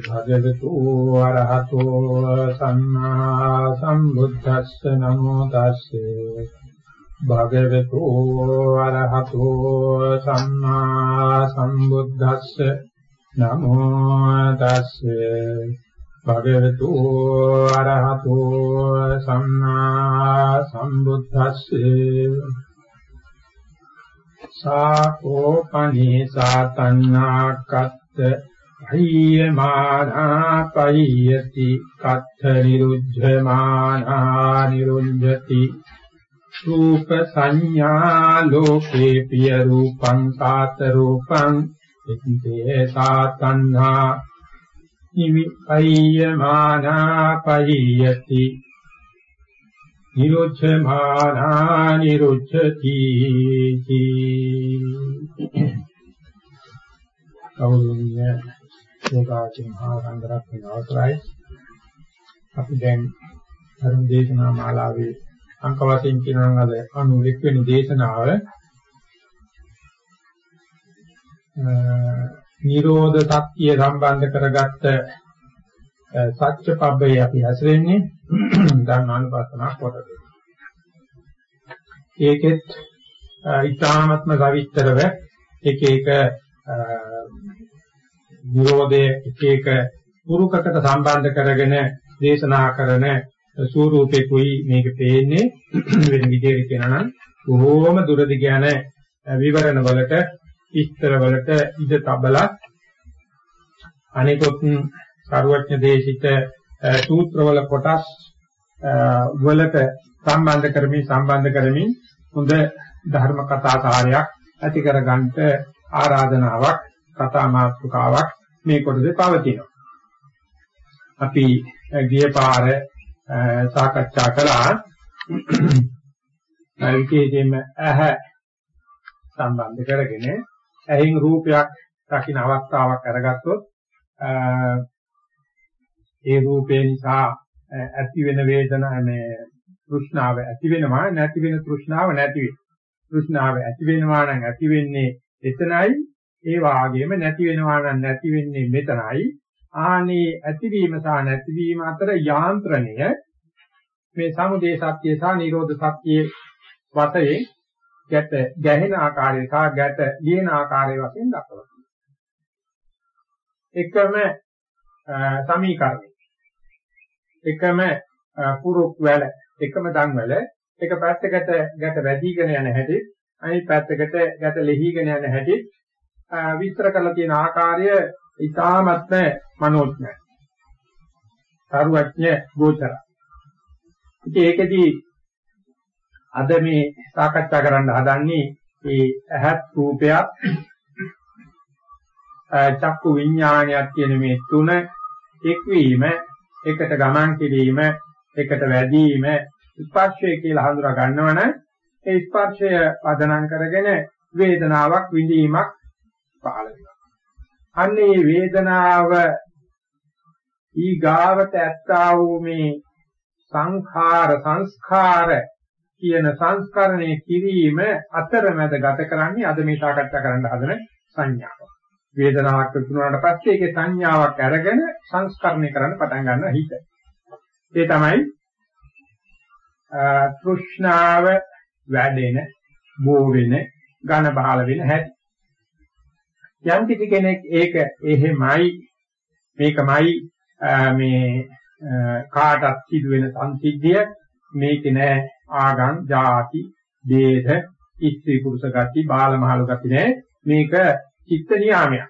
භගවතු ආරහතෝ සම්මා සම්බුද්දස්ස නමෝ තස්සේ. භගවතු ආරහතෝ සම්මා සම්බුද්දස්ස නමෝ තස්සේ. භගවතු ආරහතෝ සම්මා සම්බුද්දස්සේ. සාකෝ පනී සාතන්නාකත් අහියමානා පහියති කත්ථ නිරුද්ධමානා නිරුද්ධති රූප සංඥා ලෝකේ පිය රූපං සාත රූපං ඉතිතේ සාතන්නා නිමි අහියමානා පහියති නිරුච්ඡමානා නිරුච්ඡති කවුරුන්නේ යෝගාචර මහා සංඝරත්නය අවසරයි අපි දැන් ධර්ම දේශනා මාලාවේ අංක වශයෙන් කියනවා නම් අද 91 වෙනි දේශනාව නිරෝධ සත්‍ය සම්බන්ධ කරගත්ත සත්‍ය පබ්බේ අපි හැසිරෙන්නේ ධර්මානුපස්සනා කොටස. ඒකෙත් ඊ타ත්ම සවිස්තරව එක එක නිරෝධයේ එක එක පුරුකකට සම්බන්ධ කරගෙන දේශනා කරන ස්වරූපෙකුයි මේක පේන්නේ. වෙන විදිහට කියනවා නම් බොහෝම දුරදි කියන විවරණ වලට විස්තර වලට ඉද තබලා අනිකොත් සරුවඥ දේශිත සූත්‍රවල කොටස් වලට සම්බන්ධ කරමින් සම්බන්ධ කරමින් හොඳ ධර්ම කතා කාර්යයක් ඇති කරගන්නට ආරාධනාවක් කතා මාතෘකාවක් මේ කොටසේ පවතිනවා. අපි ගිය පාර සාකච්ඡා කළා විශේෂයෙන්ම ඇහ සම්බන්ධ කරගෙන ඇහින් රූපයක් දකින්න අවස්ථාවක් අරගත්තොත් ඒ රූපේ නිසා ඇති වෙන වේදනා මේ තෘෂ්ණාව ඇති වෙනවා නැති වෙන තෘෂ්ණාව නැති වෙනවා. තෘෂ්ණාව ඇති වෙනවා නම් ඇති වෙන්නේ එතනයි ඒ වාගේම නැති වෙනවා නම් නැති වෙන්නේ මෙතනයි. ආනේ ඇතිවීම සහ නැතිවීම අතර යාන්ත්‍රණය මේ සමුදේ සත්‍ය සහ නිරෝධ සත්‍යයේ වතේ ගැට ගැහෙන ආකාරය සහ ගැට ලියන ආකාරය වශයෙන් දක්වනවා. එකම සමීකරණය. එකම පුරුක් වැල, එකම දන් වැල, එක පැත්තකට ගැට වැඩිගෙන යන හැටි, අනිත් පැත්තකට ගැට ලෙහිගෙන යන හැටි විස්තර කරලා තියෙන ආකාරය ඊ타මත්ම මනෝඥයි. සාරුවඥ ගෝචර. ඉතින් ඒකෙදී අද මේ සාකච්ඡා කරන්න හදන්නේ මේ ඇහත් රූපයක් චක්කු විඥානයක් කියන මේ තුන එක්වීම එකට ගමන් කිරීම එකට වැඩිම ස්පර්ශය කියලා හඳුනා ගන්නවනම් ඒ ස්පර්ශය පදනම් කරගෙන වේදනාවක් විඳීමක් පහළ වෙනවා. අන්න මේ වේදනාව ඊගාවට ඇත්තා වූ මේ සංඛාර සංස්කාර කියන සංස්කරණය කිරීම අතරමැද ගත කරන්නේ අද මේ සාකච්ඡා කරන්න හදන සංඥාව. වේදනාවක් තුනකට පස්සේ ඒකේ සංඥාවක් අරගෙන සංස්කරණය කරන්න පටන් ගන්නවා හිත. ඒ තමයි තෘෂ්ණාව වැඩෙන, බෝ වෙන, ඝන බහල වෙන හැටි. යම් කිසි කෙනෙක් ඒක එහෙමයි මේකමයි මේ කාටත් සිදුවෙන සංසිද්ධිය මේක නෑ ආගම්, ಜಾති, දේශ, ඉස්ත්‍රි පුරුෂ ගති, බාල මහලු ගති නෑ මේක චිත්ත නියාමයක්.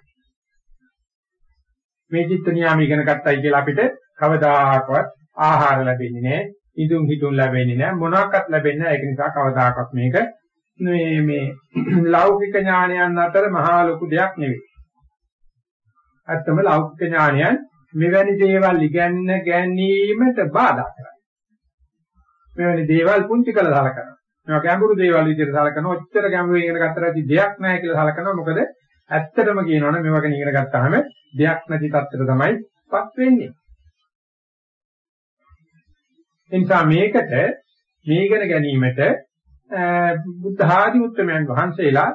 මේ චිත්ත නියාම ඉගෙන ගත්තයි කියලා අපිට කවදාකවත් ආහාර ලැබෙන්නේ නැහැ, ඉදුම් හිතුම් ලැබෙන්නේ නැහැ, මොනවාක්වත් ලැබෙන්නේ නැහැ. ඒක නිසා කවදාකවත් මේක මේ මේ ලෞකික ඥානයන් අතර මහා ලොකු දෙයක් නෙවෙයි. ඇත්තම ලෞකික ඥානයන් මෙවැනි දේවල් ඉගැන්න ගැනීමට බාධා කරයි. මෙවැනි දේවල් පුංචි කළ සලකනවා. මේවා ගැඹුරු දේවල් විදිහට සලකනවා. ඔච්චර ගැඹුරු ඉගෙන ගන්නට ඇති දෙයක් නැහැ කියලා සලකනවා. මොකද ඇත්තටම කියනවනේ මේ වගේ ඉගෙන ගත්තාම දෙයක් නැති තත්ත්වයට තමයිපත් වෙන්නේ. එනිසා මේකට මේ ඉගෙන ගැනීමට බුද්ධ ආදී උත්තරමයන් වහන්සේලා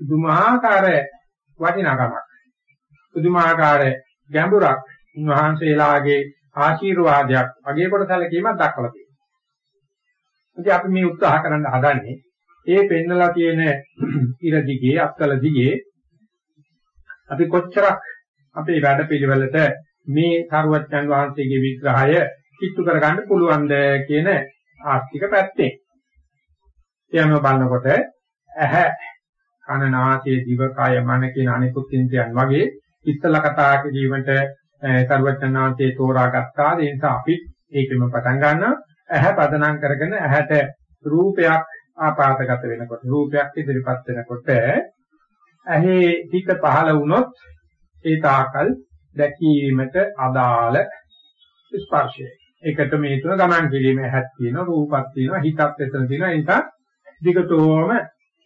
පුදුමාකාර වටිනාකමක් පුදුමාකාර ගැඹුරක් උන්වහන්සේලාගේ ආශිර්වාදයක් අගේ කොට සැලකීමක් දක්වලා තියෙනවා. ඉතින් අපි මේ උත්සාහ කරන්න හදන්නේ ඒ පෙන්නලා තියෙන ඉර දිගේ අත්කල දිගේ අපි කොච්චරක් අපේ වැඩපිළිවෙලට මේ සරුවච්චන් වහන්සේගේ විග්‍රහය කිට්ටු කරගන්න පුළුවන්ද කියන ආර්ථික පැත්තෙන්. එයම බලනකොට ඇහැ කන නාසය දිව කය මන කියන අනිකුත් ඉන්ද්‍රයන් වගේ ඉස්සලා කතා කිරීමට සරුවච්චන්හන්සේ තෝරාගත්තා. ඒ නිසා අපි ඒකෙම පටන් ගන්නවා. ඇහැ පදනම් කරගෙන ඇහැට රූපයක් ආපාතගත වෙනකොට රූපයක් ඉදිරිපත් වෙනකොට ඇහි හිත පහළ වුණොත් ඒ තාකල් දැකීමට අදාළ ස්පර්ශය. ඒකට මේ තුන ගමන් කිරීම හැක් තියෙනවා රූපක් තියෙනවා හිතක් එතන තියෙනවා ඒ නිසා දිගටම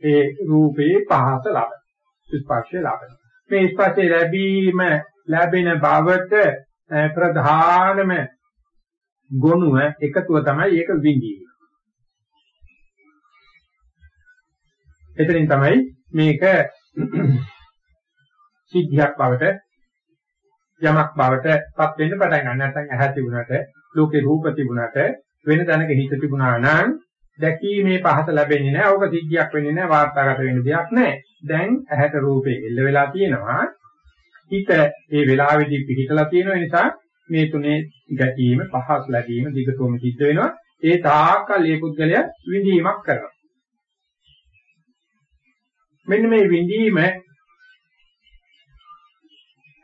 ඒ රූපේ පහස ලබන ස්පර්ශය ලබන මේ ස්පර්ශය ලැබීම ලැබෙන බවට ප්‍රධානම ගොනුව එකතුව තමයි ඒක විඳීම. එතනින් තමයි මේක සිද්ධියක් බවට යමක් බවට පත් වෙන්න පටන් ගන්න. නැත්නම් ඇහැ තිබුණාට, ලෝකේ රූප තිබුණාට, වෙන තැනක හිත තිබුණා නම් දැකීමේ පහස ලැබෙන්නේ නැහැ. ඕක සිද්ධියක් වෙන්නේ නැහැ. වාර්තාගත වෙන්න දෙයක් නැහැ. දැන් ඇහැට රූපේ එල්ල වෙලා තියෙනවා. හිත ඒ වෙලාවේදී පිහිටලා තියෙන නිසා මේ තුනේ ගැටීම පහස් ලැබීම දිගටම සිද්ධ වෙනවා. ඒ තාකල් ඒ පුද්ගලයා විඳීමක් කරනවා. මෙන්න මේ විඳීම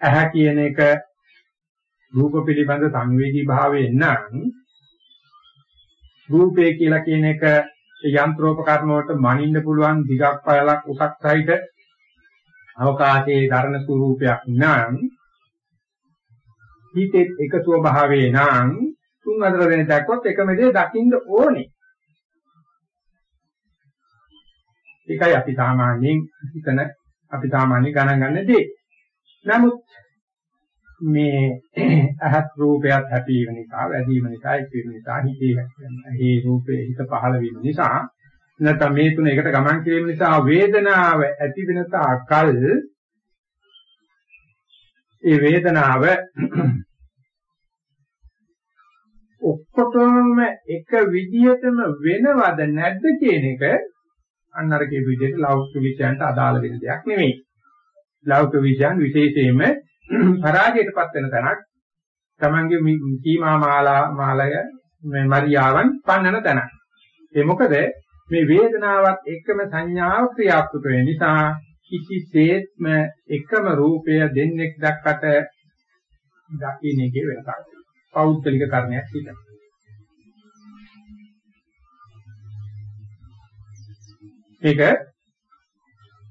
ඇහැ කියන එක රූප පිළිබඳ සංවේදී භාවයෙන් නම් රූපේ කියලා කියන එක යන්ත්‍රෝපකරණ වලට මනින්න පුළුවන් දිගක් පළලක් උසක් සහිත අවකාශයේ ධර්ම ස්වරූපයක් නම් හිතේ එක ස්වභාවයේ නම් තුන් හතර වෙන දක්වත් එකම දේ දකින්න ඕනේ. ඒකයි අපි සාමාන්‍යයෙන් හිතන අපි සාමාන්‍ය ගණන් ගන්න දේ. නමුත් මේ අහත් රූපයක් හැපීම නිසා වැඩිම නිසා ඉතිරි නිසා හිතේ මේ රූපේ හිත පහළ වීම නිසා නැත්නම් මේ තුන එකට ගමන් කිරීම නිසා වේදනාව ඇති වෙන තාකල් ඒ වේදනාව ඔක්කොටම එක විදිහටම වෙනවද නැද්ද කියන එක අන්න අර කියපු විදිහට ලෞකික විෂයන්ට අදාළ වෙන දෙයක් නෙමෙයි. ලෞකික විෂයන් විශේෂයෙන්ම පරාජයටපත් වෙන තැනක් තමන්ගේ සීමා මාලා මාලය මේ මරියාවන් පන්නන තැනක්. ඒ මොකද මේ වේදනාවත් එක්කම සංඥාව ක්‍රියාත්මක වෙන නිසා කිසිසේත්ම එකම රූපය දෙන්නෙක් දැක්කට දකින්න එකේ වෙනසක්. පෞද්ගලික කර්ණයක් හිතන. ඒක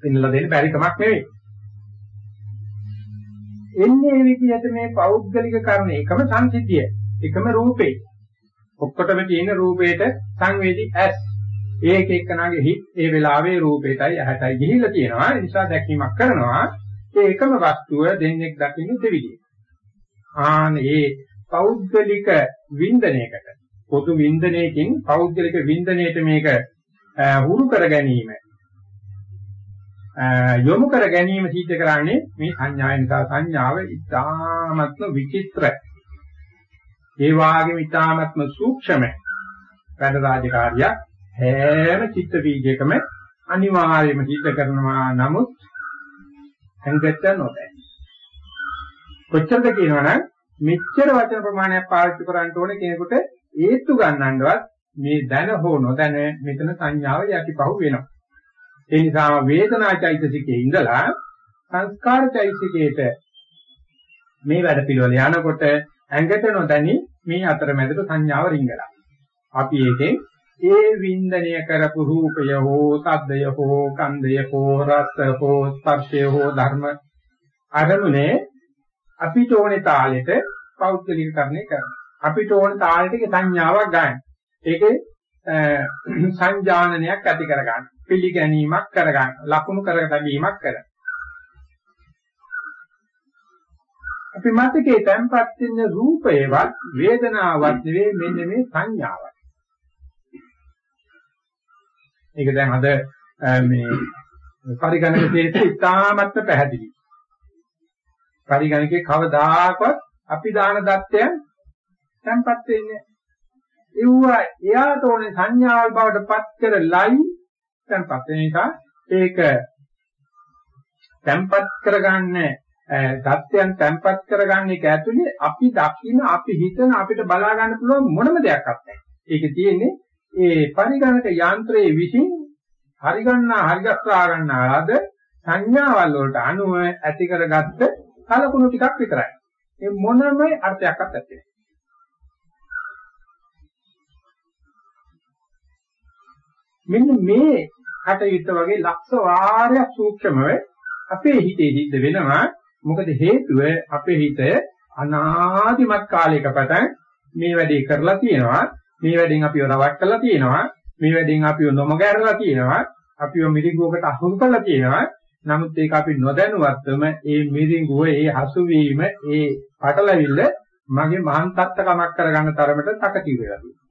පෙන්ලා දෙන්න බැරි කමක් නෙවෙයි. එන්නේ විදිහට මේ පෞද්ගලික කර්ණ එකම සංසිද්ධිය එකම රූපේ. ඔක්කොටම තියෙන රූපේට සංවේදී ඇස්. ඒක එක්කනාගේ හිත් ඒ වෙලාවේ රූපේටයි ඇහැටයි ගිහිල්ලා තියෙනවා. ඒ නිසා දැකීමක් කරනවා. ඒ එකම වස්තුව දෙන්නෙක් දකින්න දෙවිදිය. ආන ඒ පෞද්ගලික වින්දනයකට පොදු වින්දනයකින් පෞද්ගලික වින්දනයට මේක හුරු කර ගැනීම යොමු කර ගැනීම සිද්ධ කරන්නේ මේ සංඥාය නිසා. සංඥාව ඉතාමත්ම විචිත්‍ර ඒ වාගේම ඉතාමත්ම සූක්ෂම වැඩ රාජකාරියක්. හැම චිත්ත වීජයකම අනිවාර්යයෙන්ම සිද්ධ කරනවා. නමුත් හැංගට නොදැයි. කොච්චරද කියනවනම් මෙච්චර වචන ප්‍රමාණයක් පාවිච්චි කරන්න ඕනේ කෙනෙකුට ඒත්තු ගන්නවවත් මේ දැන හෝ නොදැන මෙතන සංඥාව යටිපහුව වෙනවා. ඒ නිසා වේදනාචෛතසිකයේ ඉඳලා සංස්කාරචෛතසිකයට මේ වැඩ පිළිවෙල යනකොට ඇඟට නොදැනි මේ අතරමැදට සංඥාව රිංගලා. අපි ඒකෙන් ඒ වින්දනය කරපු රූපය හෝ ශබ්දය හෝ ගන්ධය හෝ රස හෝ ස්පර්ශය හෝ ධර්ම අරමුණේ අපිට ඕනේ තාලෙට පෞද්ගලිකකරණය කරනවා. අපිට ඕන තාලෙට සංඥාවක් ගන්න. ඒකේ සංජානනයක් ඇති කරගන්න. පිළිගැනීමක් කරගන්න. ලකුණු කරගැනීමක් කරගන්න. අපි මතකේ තැම්පත් වෙන රූපේවත් වේදනාවක් නෙවෙයි මෙන්න මේ සංඥාවක්. ඒක දැන් අද මේ පරිගණක තේරිච්ච ඉතාමත්ම පැහැදිලි. පරිගණකේ කවදාකවත් අපි දාන தත්ත්වයන් තැම්පත් වෙන්නේ ඒවා එයාට ඕනේ සංඥාවල් බවට පත් කරලයි තැම්පත් වෙන නිසා ඒක තැම්පත් කරගන්න தත්ත්වයන් තැම්පත් කරගන්න එක ඇතුලේ අපි දකින්න අපි හිතන අපිට බලා ගන්න පුළුවන් මොනම දෙයක් නැහැ. ඒක තියෙන්නේ ඒ පරිගණක යන්ත්‍රයේ විසින් හරි ගන්නා හරි ගස්සා ගන්නාලාද සංඥාවල් වලට අනුව ඇති කරගත්ත කලකුණු ටිකක් විතරයි. ඒ මොනම අර්ථයක්වත් නැත්තේ. මෙන්න මේ කටයුත්ත වගේ ලක්ෂ වාරයක් සූක්ෂමව අපේ හිතේ සිද්ධ වෙනවා. මොකද හේතුව අපේ හිත අනාදිමත් කාලයක පටන් මේ වැඩේ කරලා තියෙනවා. මේ වැඩෙන් අපිව රවට්ටලා තියෙනවා. මේ වැඩෙන් අපිව නොමගහැරලා තියෙනවා. අපිව මිරිඟුවකට අහුම් කරලා තියෙනවා. නමුත් ඒක අපි නොදැනුවත්වම ඒ මිරිඟුව ඒ හසුවීම ඒ පටලවිල්ල මගේ මහාන් තත්ත්වකමක් කරගන්න තරමට තකතිර වෙලා තියෙනවා.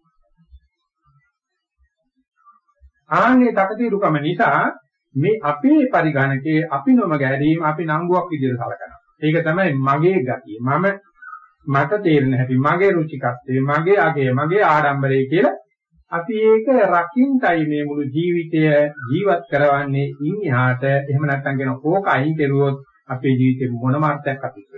ආන්නේ තකතිරුකම නිසා මේ අපේ පරිගණකේ අපි නොම ගැරීම අපි නංගුවක් විදිහට සලකනවා. ඒක තමයි මගේ ගතිය. මම මට තේරෙන හැටි මගේ රුචිකත්වය, මගේ අගය, මගේ ආඩම්බරය කියලා අපි ඒක රකින්ටයි මේ මුළු ජීවිතය ජීවත් කරවන්නේ ඉන් එහාට එහෙම නැත්නම් කියන ඕක අයින් කෙරුවොත් අපේ ජීවිතේ මොනම අර්ථයක් අපිට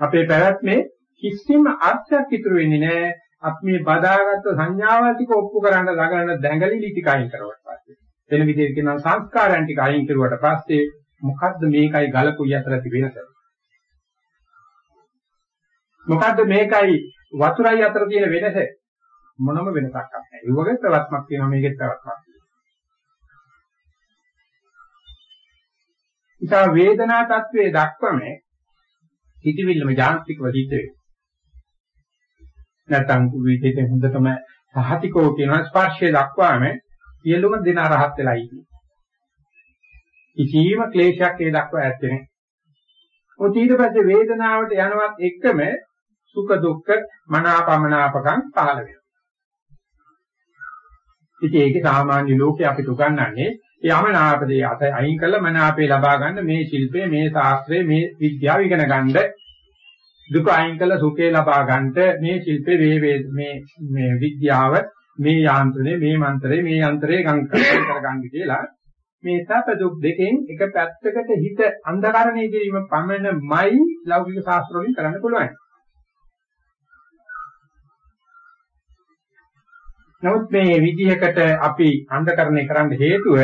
අපේ පැවැත්මේ කිසිම අර්ථයක් ඉතුරු වෙන්නේ නැහැ අපි මේ බදාගත්ත සංඥාවල් ටික ඔප්පු කරන්න ළඟන දැඟලිලි ටික අයින් කරුවට පස්සේ. වෙන විදිහට කියනවා සංස්කාරයන් ටික අයින් කරුවට පස්සේ මොකද්ද මේකයි ගලකුයි අතර ඇති වෙනස? මොකද්ද මේකයි වතුරයි අතර තියෙන වෙනස? මොනම වෙනසක් නැහැ. ඒ වගේ ප්‍රවත්මක් තියෙනවා මේකෙත් ප්‍රවත්මක් ඉතින් වේදනා තත්වයේ දක්වම හිතවිල්ලම යාන්ත්‍රිකව සිද්ධ වෙනවා නැත්නම් විදිහට හොඳටම සහතිකෝ කියන ස්පර්ශය දක්වාම සියලුම දෙන රහත් වෙලා ඉන්නේ. කිසිම ක්ලේශයක් ඒ දක්වා ඇත්තේ නැහැ. ඔය ඊට පස්සේ වේදනාවට යනවත් එක්කම සුඛ දුක්ඛ මනාපමනාපකම් පහළ වෙනවා. ඉතින් ඒකේ සාමාන්‍ය ලෝකේ අපිට උගන්වන්නේ යමනාපදී අත අයින් කළ මනාපේ ලබා ගන්න මේ ශිල්පය මේ ශාස්ත්‍රය මේ විද්‍යාව ඉගෙන ගන්න දුක අයින් කළ සුඛේ ලබා ගන්නට මේ ශිල්පේ වේ වේ මේ මේ විද්‍යාව මේ යාන්ත්‍රණය මේ මන්ත්‍රය මේ යන්ත්‍රය ගම් කරගන්න කියලා මේ සැප දුක් දෙකෙන් එක පැත්තකට හිත අන්ධකරණය කිරීම පමණමයි ලෞකික ශාස්ත්‍ර වලින් කරන්න පුළුවන්. නමුත් මේ විදිහකට අපි අන්ධකරණය කරන්න හේතුව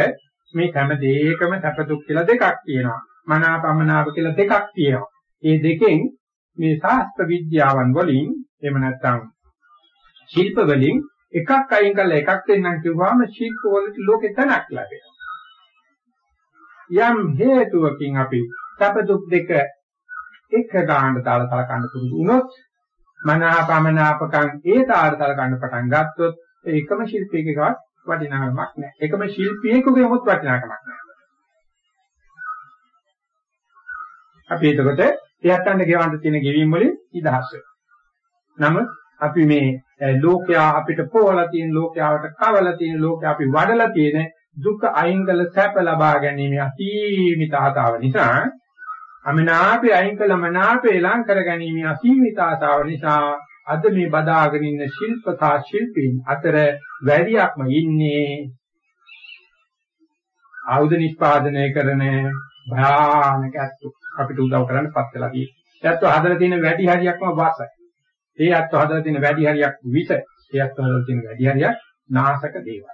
මේ හැම දෙයකම සැප දුක් කියලා දෙකක් තියෙනවා. මනාපමනාප කියලා දෙකක් තියෙනවා. මේ දෙකෙන් මේ ශාස්ත්‍ර විද්‍යාවන් වලින් එහෙම නැත්නම් ශිල්ප වලින් එකක් අයින් කරලා එකක් දෙන්නම් කිව්වම ශිල්ප වලට ලෝකේ තනක් ලැබෙනවා. යම් හේතුවකින් අපි සැප දුක් දෙක එක ගන්න දාලා සලකන්න පුරුදු වුණොත් මනාපමනාපකම් ඒ තාර සලකන්න පටන් ගත්තොත් ඒකම ශිල්පයකවත් වටිනාකමක් නැහැ. එකම ශිල්පියෙකුගේ මොත් වටිනාකමක් නැහැ. අපි එතකොට එයත්න්ට ගෙවන්න තියෙන ගෙවීම් වලින් නිදහස් නමුත් අපි මේ ලෝකයා අපිට පොවලා තියෙන ලෝකයාවට කවලා තියෙන ලෝකයා අපි වඩලා තියෙන දුක අයින් කළ සැප ලබා ගැනීම අසීමිත ආතාව නිසා අමනාපේ අයින් කළ මනාපේ ලං කර ගැනීම අසීමිත ආතාව නිසා අද මේ බදාගෙන ඉන්න ශිල්පතා ශිල්පීන් අතර වැඩියක්ම ඉන්නේ ආයුධ නිෂ්පාදනය කරන භයානක අත්තු අපිට උදව් කරන්න පත් වෙලා තියෙනවා. ඒත් හදලා තියෙන වැඩි හරියක්ම වාසයි. ඒ අත්ව හදලා තියෙන වැඩි හරියක් විස. ඒ අත්ව හදලා තියෙන වැඩි හරියක් නාශක දේවල්.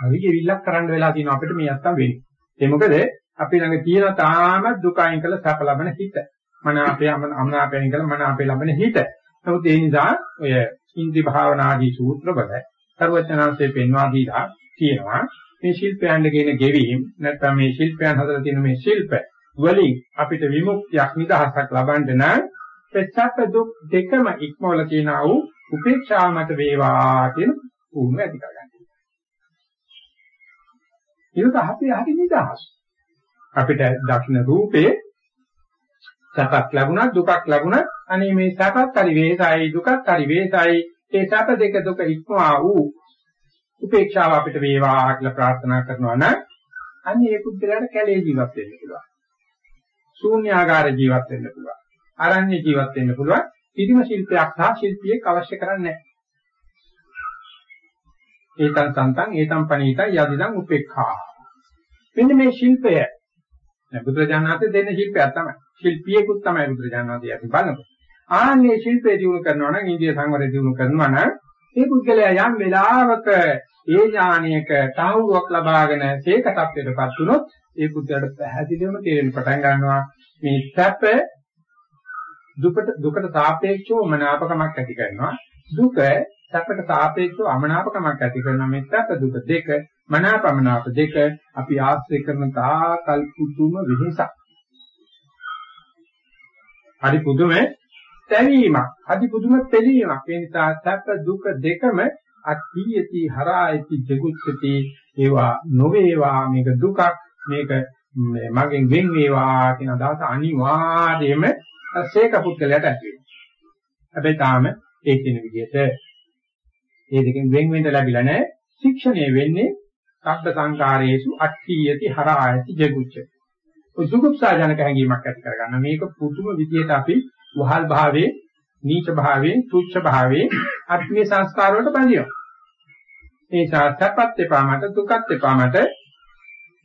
අවිගේ විල්ලක් කරන්න වෙලා තියෙනවා අපිට මේ අත්තම් වෙන්නේ. ඒ මොකද අපි ළඟ තියෙන තාම දුක අයින් කළ සැප ලබන හිත. මන අපේ අමනාපයෙන් කළ මන අපේ ලබන හිත. නමුත් ඒ නිසා ඔය ඉන්ද්‍රි භාවනාදී සූත්‍රවල සර්වඥාන්සේ පෙන්වා දීලා තියෙනවා මේ ශිල්පයන් කියන ගෙවීම නැත්නම් මේ ශිල්පයන් හදලා තියෙන මේ ශිල්ප වලින් අපිට විමුක්තියක් නිදහසක් ලබන්න නම් පෙච්චක දුක් දෙකම ඉක්මවල තියනා වූ උපේක්ෂා මත වේවා කියන උරුම ඇති කරගන්න. ඒක අපි හරි නිදහස්. අපිට දක්ෂින රූපේ සැපක් ලැබුණා දුකක් ලැබුණා අනේ මේ සැපත් හරි වේසයි දුකත් හරි වේසයි ඒ සැප දෙක දුක ඉක්මවා වූ උපේක්ෂාව අපිට වේවා කියලා ප්‍රාර්ථනා කරනවා නම් අන්නේ ඒ පුද්ගලයාට කැලේ ජීවත් වෙන්න පුළුවන්. ශූන්‍යාකාර ජීවත් වෙන්න පුළුවන්. අරණ්‍ය ජීවත් වෙන්න පුළුවන්. කිසිම ශිල්පයක් සහ ශිල්පියෙක් අවශ්‍ය කරන්නේ නැහැ. ඒතං සන්තං ඒතං පණීතං යදිදං උපේක්ඛා. මෙන්න මේ ශිල්පය දැන් බුදුරජාණන්සේ දෙන්න ශිල්පයක් තමයි. ශිල්පියෙකුත් තමයි බුදුරජාණන්සේ යටි බලනකොට. ආන්නේ ශිල්පය දිනු කරනවා නම් ඉන්දිය සංවරය දිනු කරනවා නම් ඒ පුද්ගලයා යම් වෙලාවක ඒ ඥානයක තහවුරුවක් ලබාගෙන ඒක තත්ත්වයටපත් වුණොත් ඒ පුද්ගලයාට පැහැදිලිවම තේරෙන්න පටන් ගන්නවා. මේ සැප දුකට දුකට සාපේක්ෂව මනාපකමක් ඇති කරනවා. දුක සැපට සාපේක්ෂව අමනාපකමක් ඇති කරනවා. මේ සැප දුක දෙක මනාපමනාප දෙක අපි ආශ්‍රය කරන තාකල් පුදුම වෙහසක්. හරි පුදුම තැවීමක් හරි පුදුම තැවීමක් ඒ නිසා සැප දුක දෙකම අත්‍යති හරායති ජගුච්ඡති ඒවා නොවේවා. මේක දුකක්. මේක මගෙන් වෙන් වේවා කියන අදහස අනිවාර්යයෙන්ම සේක පුද්ගලයාට ඇති වෙනවා. හැබැයි තාම ඒ කියන විදිහට ඒ දෙකෙන් වෙන් වෙන්න ලැබිලා නැහැ. ශික්ෂණය වෙන්නේ සබ්බ සංකාරයේසු අට්ඨියති හරායති ජගුච්ඡති සුදුක්සා ජනක හැඟීමක් ඇති කරගන්න. මේක පුදුම විදිහට අපි වහල් භාවයේ නීච භාවයේ තුච්ඡ භාවයේ ආත්මීය සංස්කාර වලට බැඳිනවා. ඒ සාත්‍යපත් එපා මට දුකත් එපා මට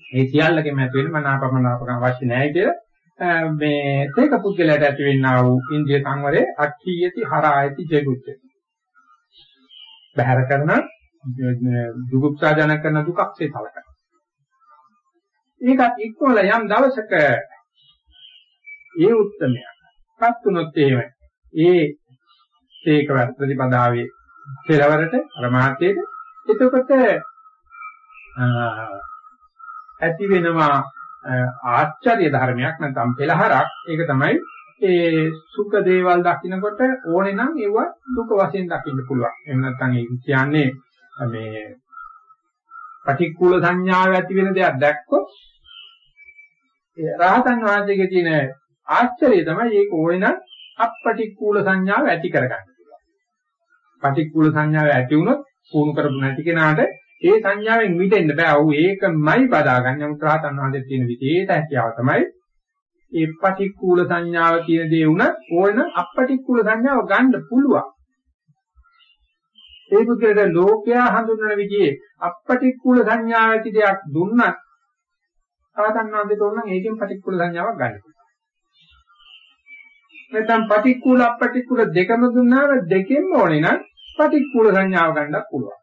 ඒ සියල්ලකම ඇති වෙන මනාපමනාපකම් අවශ්‍ය නැහැ කියලා මේ තේක පුද්ගලයාට ඇති වෙන්නා වූ ඉන්ද්‍රිය සංවරේ අක්ඛීයති හරායති ජෙගුච්ච. බහැර කරන දුක්ඛා ජනක කරන දුකක්සේ සලකන. ඒකත් ඉක්මවල යම් දවසක ඒ උත්තරමයක් පත් වුණොත් එහෙම ඒ ඒක ප්‍රතිපදාවේ පෙරවරට ප්‍රමාතයේද එතකොට ඇති වෙනවා ආශ්චර්ය ධර්මයක් නැත්නම් පෙළහරක්. ඒක තමයි ඒ සුඛ දේවල් දකින්නකොට ඕනේ නම් ඒව දුක වශයෙන් දකින්න පුළුවන්. එහෙම නැත්නම් ඒ කියන්නේ මේ පටික්කුල සංඥාව ඇති වෙන දෙයක් දැක්කොත් රහතන් වහන්සේගේ තියෙන ආශ්චර්යය තමයි ඒක ඕනේ නම් අපටික්කුල සංඥාව ඇති කරගන්න පුළුවන්. පටික්කුල සංඥාව ඇති වුණොත් පුහුණු කරපු නැති කෙනාට ඒ සංඥාවෙන් මිදෙන්න බෑ. ඔව් ඒකමයි බදාගන්නේ. නමුත් රහතන් වහන්සේ තියෙන විදිහේට හැකියාව තමයි ඒ පටික්කුල සංඥාව කියන දේ උන ඕන අපටික්කුල සංඥාව ගන්න පුළුවන්. ඒ පුද්ගලයාට ලෝකයා හඳුන්වන විදිහේ අපටික්කුල සංඥාව ඇති දෙයක් දුන්නත් රහතන් වහන්සේට ඕන නම් ඒකෙන් පටික්කුල සංඥාවක් ගන්න පුළුවන්. නැත්නම් පටික්කුල අපටික්කුල දෙකම දුන්නාම දෙකෙන්ම ඕනේ නම් පටික්කුල සංඥාව ගන්නත් පුළුවන්.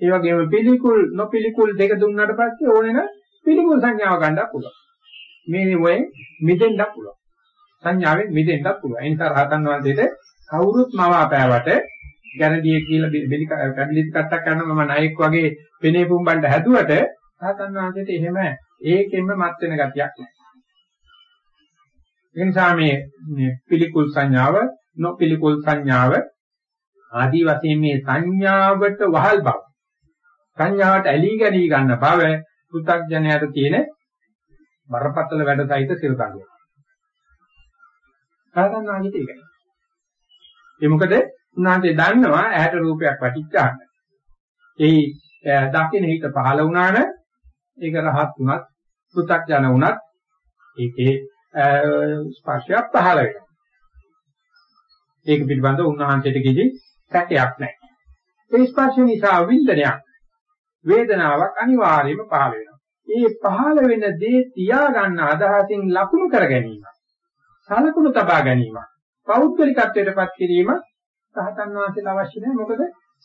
ඒ වගේම පිළිකුල් නොපිළිකුල් දෙක දුන්නාට පස්සේ ඕනේ නම් පිළිකුල් සංඥාව ගන්නත් පුළුවන්. මේ වෙයි මිදෙන්නත් පුළුවන්. සංඥාවෙන් මිදෙන්නත් පුළුවන්. ඒ නිසා රහතන් වහන්සේට කවුරුත් මවාපෑවට ගැරන්ඩිය කියලා බෙලි කැඩලිත් කට්ටක් කරනවා මම ණයෙක් වගේ පෙනේ පුම්බන්න හැදුවට රහතන් වහන්සේට එහෙම ඒකෙන්ම මත් වෙන ගතියක් නැහැ. ඒ නිසා මේ මේ පිළිකුල් සංඥාව නොපිළිකුල් සංඥාව ආදී වශයෙන් මේ සංඥාවට වහල් බව සංඥාවට ඇලී ගැනී ගන්න බව පෘථග්ජනයට තියෙන බරපතල වැඩ සහිත සිරදඬුව. සාධනාගිත ඒකයි. ඒ මොකද උන්වහන්සේ දන්නවා ඇහැට රූපයක් වටිච්චාම. ඒ දකින්න හිත පහළ වුණාම ඒක රහත් වුණත් පෘථග්ජන වුණත් ඒකේ ස්පර්ශයක් පහළ වෙනවා. ඒක පිළිබඳ උන්වහන්සේට කිසි සැකයක් නැහැ. ඒ ස්පර්ශ නිසා වින්දනයක් වේදනාවක් අනිවාර්යයෙන්ම පහළ වෙනවා. ඒ පහළ වෙන දේ තියා ගන්න අදහසින් ලකුණු කර ගැනීම. සලකුණු තබා ගැනීම. පෞද්ගලිකත්වයටපත් කිරීම සහතන් වාසයට අවශ්‍ය නැහැ. මොකද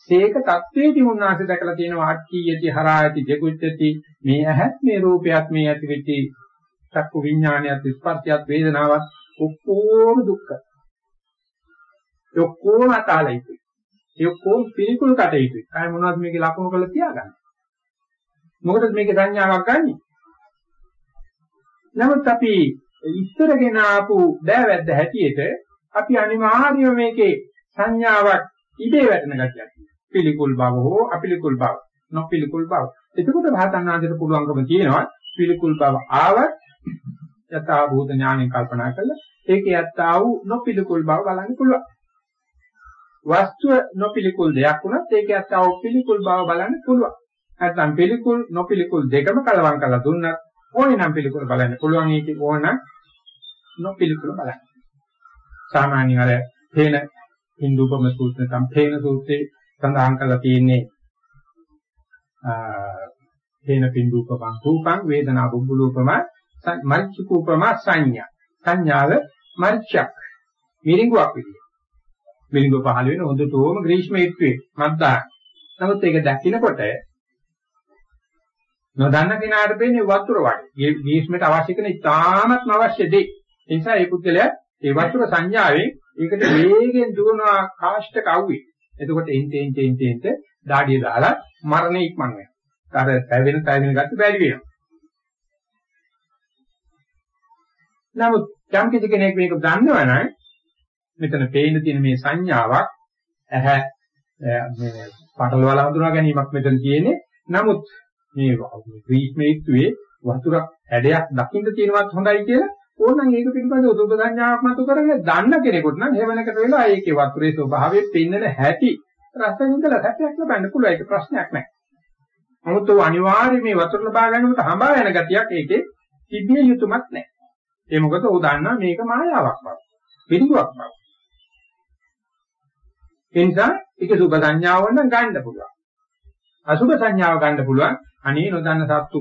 සේක தത്വේදී උන්වහන්සේ දැකලා තියෙනවා අට්ඨියති හරායති දෙකුච්චති මේ ඇහත් මේ රූපයත් මේ ඇතිවිති චක්කු විඥානයත් ස්පර්ශයත් වේදනාවත් ඔක්කොම දුක්ඛ. ඔක්කොම අතාලයි. ඒ ඔක්කොම පිළිකුල් කටයුතුයි. අය මොනවද මේකේ ලකුණු කරලා තියාගන්නේ? මොකටද මේකේ සංඥාවක් ගන්නෙ? නමුත් අපි ඉස්සරගෙන ආපු දෑවැද්ද හැටියට අපි අනිවාර්යයෙන් මේකේ සංඥාවක් ඉබේ වැටෙන ගතියක් පිළිකුල් බව හෝ අපිලිකුල් බව නොපිළිකුල් බව. එතකොට රහතන් වහන්සේට පුළුවන්කම තියෙනවා පිළිකුල් බව ආවත් යථා භූත ඥාණයෙන් කල්පනා කළා ඒකේ යත්තා වූ නොපිළිකුල් බව බලන්න පුළුවන්. වස්තුව නොපිළිකුල් දෙයක් වුණත් ඒකේ යත්තා වූ පිළිකුල් බව බලන්න පුළුවන්. නැත්නම් පිළිකුල් නොපිළිකුල් දෙකම කලවම් කරලා දුන්නත් ඕනේ නම් පිළිකුල් බලන්න පුළුවන් ඒකේ ඕන නොපිළිකුල බලන්න. සාමාන්‍යයෙන් අර තේන හින්දුපම සූත්‍රය සම් තේන සූත්‍රයේ සඳහන් කරලා තියෙන්නේ තේන පින්දුපම රූපං වේදනා බුබ්බුලූපම මරිච්චුපම සංඥා සංඥාව මරිච්චක් මිරිඟුවක් විදියට. මිරිඟුව පහළ වෙන හොඳටම ග්‍රීෂ්ම ඍතුවේ මද්දා. නමුත් ඒක දැකිනකොට නොදන්න කෙනාට වෙන්නේ වතුර වගේ. ග්‍රීෂ්මයට අවශ්‍ය කරන ඉතාමත්ම අවශ්‍ය දේ. ඒ නිසා ඒ පුද්ගලයා ඒ වතුර සංඥාවෙන් ඒකට වේගෙන් දුවනවා කාෂ්ඨ කව්වේ. එතකොට එන්ටෙන් එන්ටෙන් එන්ටෙන් දාඩිය දාලා මරණය ඉක්මන් වෙනවා. අර පැවෙන පැවෙන ගත්ත බැරි වෙනවා. නමුත් යම් කිසි කෙනෙක් මේක දන්නවනම් මෙතන පේන තියෙන මේ සංඥාවක් ඇහැ මේ පටලවලා හඳුනා ගැනීමක් මෙතන තියෙන්නේ. නමුත් මේ ග්‍රීස්මේත්තුවේ වතුර හැඩයක් දකින්න තියෙනවත් හොඳයි කියලා ඕනනම් ඒක පිළිබඳව සුබ සංඥාවක් මතු කරගෙන දන්න කෙනෙකුට නම් හේවනකට වෙලා ඒකේ වතුරේ ස්වභාවය පෙන්වන හැටි රසෙන් ඉඳලා සැපයක් ලබන්න පුළුවන් ඒක ප්‍රශ්නයක් නැහැ. නමුත් ਉਹ අනිවාර්යයෙන් මේ වතුර ලබා ගැනීමට හඹා යන ගතියක් ඒකේ තිබිය යුතුමත් නැහැ. ඒ මොකද ਉਹ දන්නා මේක මායාවක් බව. පිළිගුවක් බව. ඒ නිසා ඒක සුභ සංඥාව නම් ගන්න පුළුවන්. අසුභ සංඥාව ගන්න පුළුවන්. අනේ නොදන්න සත්තු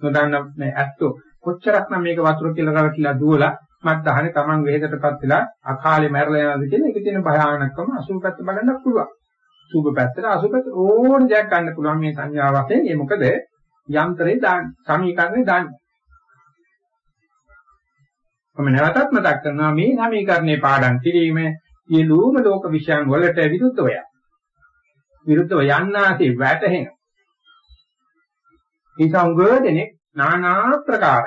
නොදන්න මේ ඇත්තෝ කොච්චරක්නම් මේක වතුර කියලා කරකිලා දුවලා මත් දහනේ Taman වෙහෙදටපත් වෙලා අකාලේ මැරලා යනවාද කියන එක තියෙන භයානකම අසුභ පැත්ත බලන්න පුළුවන්. සුභ පැත්තට අසුභ පැත්ත ඕන දෙයක් ගන්න පුළුවන් මේ සංඥාවකින්. ඒ මොකද යන්ත්‍රේ දාන්න සමීකරණේ දාන්න. මම නැවතත් මතක් කරනවා මේ සමීකරණේ පාඩම් කිරීම සියලුම ලෝක විශ්යන් වලට විරුද්ධව යන. විරුද්ධව යන්නාසේ වැටහෙන. ඒ සංගෝධනේ নানা ප්‍රකාර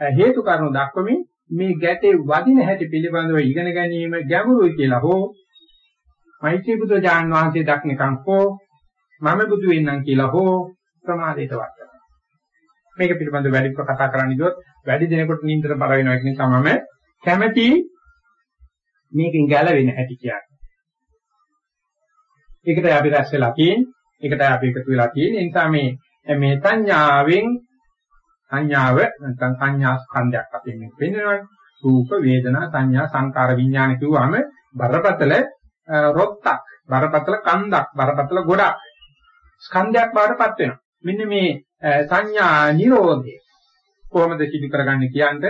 හේතු කාරණු දක්වමින් මේ ගැටේ වදින හැටි පිළිබඳව ඉගෙන ගැනීම ගැඹුරුයි කියලා හෝ මෛත්‍රී බුදු ජාන් වහන්සේ දක්නකම් හෝ මම බුදු වෙන්නම් කියලා හෝ ප්‍රමාදයට වත් කරනවා. මේක පිළිබඳව වැඩි කතා කරන්න ඉදුවොත් වැඩි දිනකට නින්දට බර වෙනවා කියන නිසා මම කැමැති මේකෙන් ගැලවෙන්න හැටි කියන්නේ. ඒකට අපි රැස් වෙලා තියෙන්නේ. ඒකට අපි එකතු වෙලා තියෙන්නේ. ඒ නිසා මේ මේ සංඥාවෙන් සංඥාව නැත්නම් සංඥා ස්කන්ධයක් අපින් මේ පෙන්වනවානේ. රූප, වේදනා, සංඥා, සංකාර, විඥාන කිව්වම බරපතල රොත්තක්, බරපතල කන්දක්, බරපතල ගොඩක් ස්කන්ධයක් බවටපත් වෙනවා. මෙන්න මේ සංඥා නිරෝධය. කොහොමද සිදු කරගන්නේ කියන්ට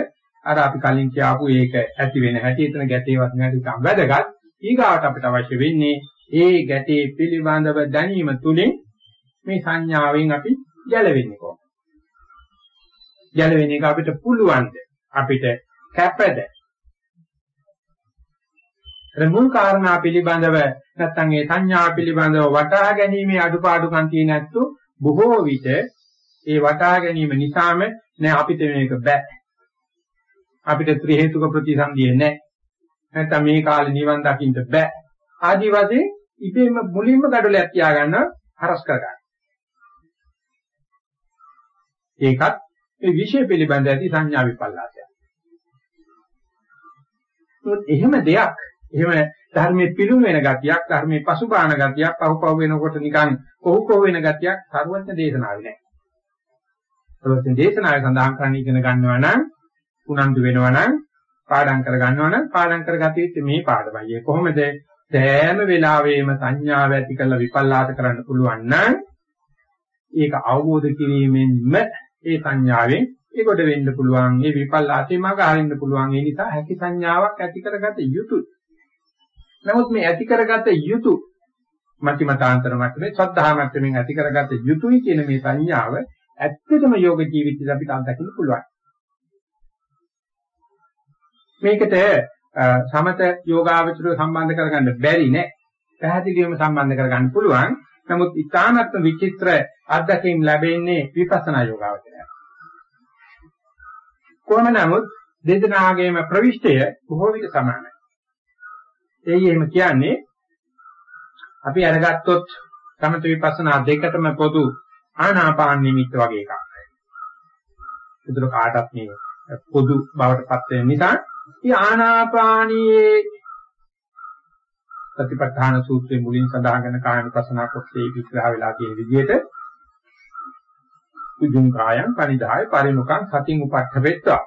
අර අපි කලින් කියආපු ඒක ඇති වෙන හැටි එතන ගැටේවත් නැති තම වැදගත්. ඊගාවට අපිට අවශ්‍ය වෙන්නේ ඒ ගැටේ පිළිබඳව දැනීම තුළින් මේ සංඥාවෙන් අපි ගැලවෙන්නේ කොහොමද? ගැලවෙන එක අපිට පුළුවන්ද අපිට කැපද? මුල් කාරණා පිළිබඳව නැත්නම් ඒ සංඥා පිළිබඳව වටහා ගැනීමේ අඩුපාඩුකම් තියෙන ඇත්තු බොහෝ විට ඒ වටහා ගැනීම නිසාම නෑ අපිට මේක බෑ අපිට ත්‍රි හේතුක ප්‍රතිසන්දිය නෑ නැත්නම් මේ කාලේ නිවන් දකින්න බෑ ආදි වශයෙන් ඉබේම මුලින්ම gadolයක් තියාගන්න හරස් කරගන්න ඒකත් ඒ විෂය පිළිබඳ ඇති සංඥා විපල්ලාසය. එහෙම දෙයක් එහෙම ධර්මයේ පිළුම් වෙන ගතියක් ධර්මයේ පසුබාහන ගතියක් පහුපව වෙනකොට නිකන් කොහො කොහො වෙන ගතියක් සර්වඥ දේශනාවේ නැහැ. සර්වඥ දේශනාවේ සඳහන් කරන්නේ ඉගෙන ගන්නවා නම් උනන්දු වෙනවා නම් පාඩම් කර ගන්නවා නම් පාඩම් කරගatiයෙත් මේ පාඩමයි. ඒ කොහොමද සෑම වෙලාවෙම සංඥාව ඇති කරලා විපල්ලාස කරන්න පුළුවන් නම් ඒක අවබෝධ කිරීමෙන්ම ඒ සංඥාවෙන් ඒකට වෙන්න පුළුවන්. මේ විපල්ලාසෙ මග හරින්න පුළුවන්. ඒ නිසා හැකි සංඥාවක් ඇති කරගත යුතුයි. නමුත් මේ ඇති කරගත යුතු මතිමතාන්තර මට්ටමේ ශ්‍රද්ධා මට්ටමින් ඇති කරගත යුතුයි කියන මේ සංඥාව ඇත්තටම යෝග ජීවිතේ අපිට අත්දකින්න පුළුවන්. මේකට සමත යෝගාවචරය සම්බන්ධ කරගන්න බැරි නෑ. පැහැදිලිවම සම්බන්ධ කරගන්න පුළුවන්. නමුත් ඊ타නත්ම විචිත්‍ර අත්දැකීම් ලැබෙන්නේ විපස්සනා යෝගාවචරය. කොහොම නමුත් දෙදෙනාගේම ප්‍රවිෂ්ඨය බොහෝ විට සමානයි. ඒ එහෙම කියන්නේ අපි අරගත්තොත් සමත විපස්සනා දෙකටම පොදු ආනාපාන නිමිත්ත වගේ එකක්. ඒතර කාටත් මේ පොදු බවට පත් වෙන නිසා මේ ආනාපානීයේ සතිපට්ඨාන සූත්‍රයේ මුලින් සඳහන් කරන කායනුපස්සනා කොටසේ විග්‍රහ වෙලා තියෙන විදිහට උජුං කායං පනිදාය පරිමුඛං සතින් උපට්ඨවෙත්වා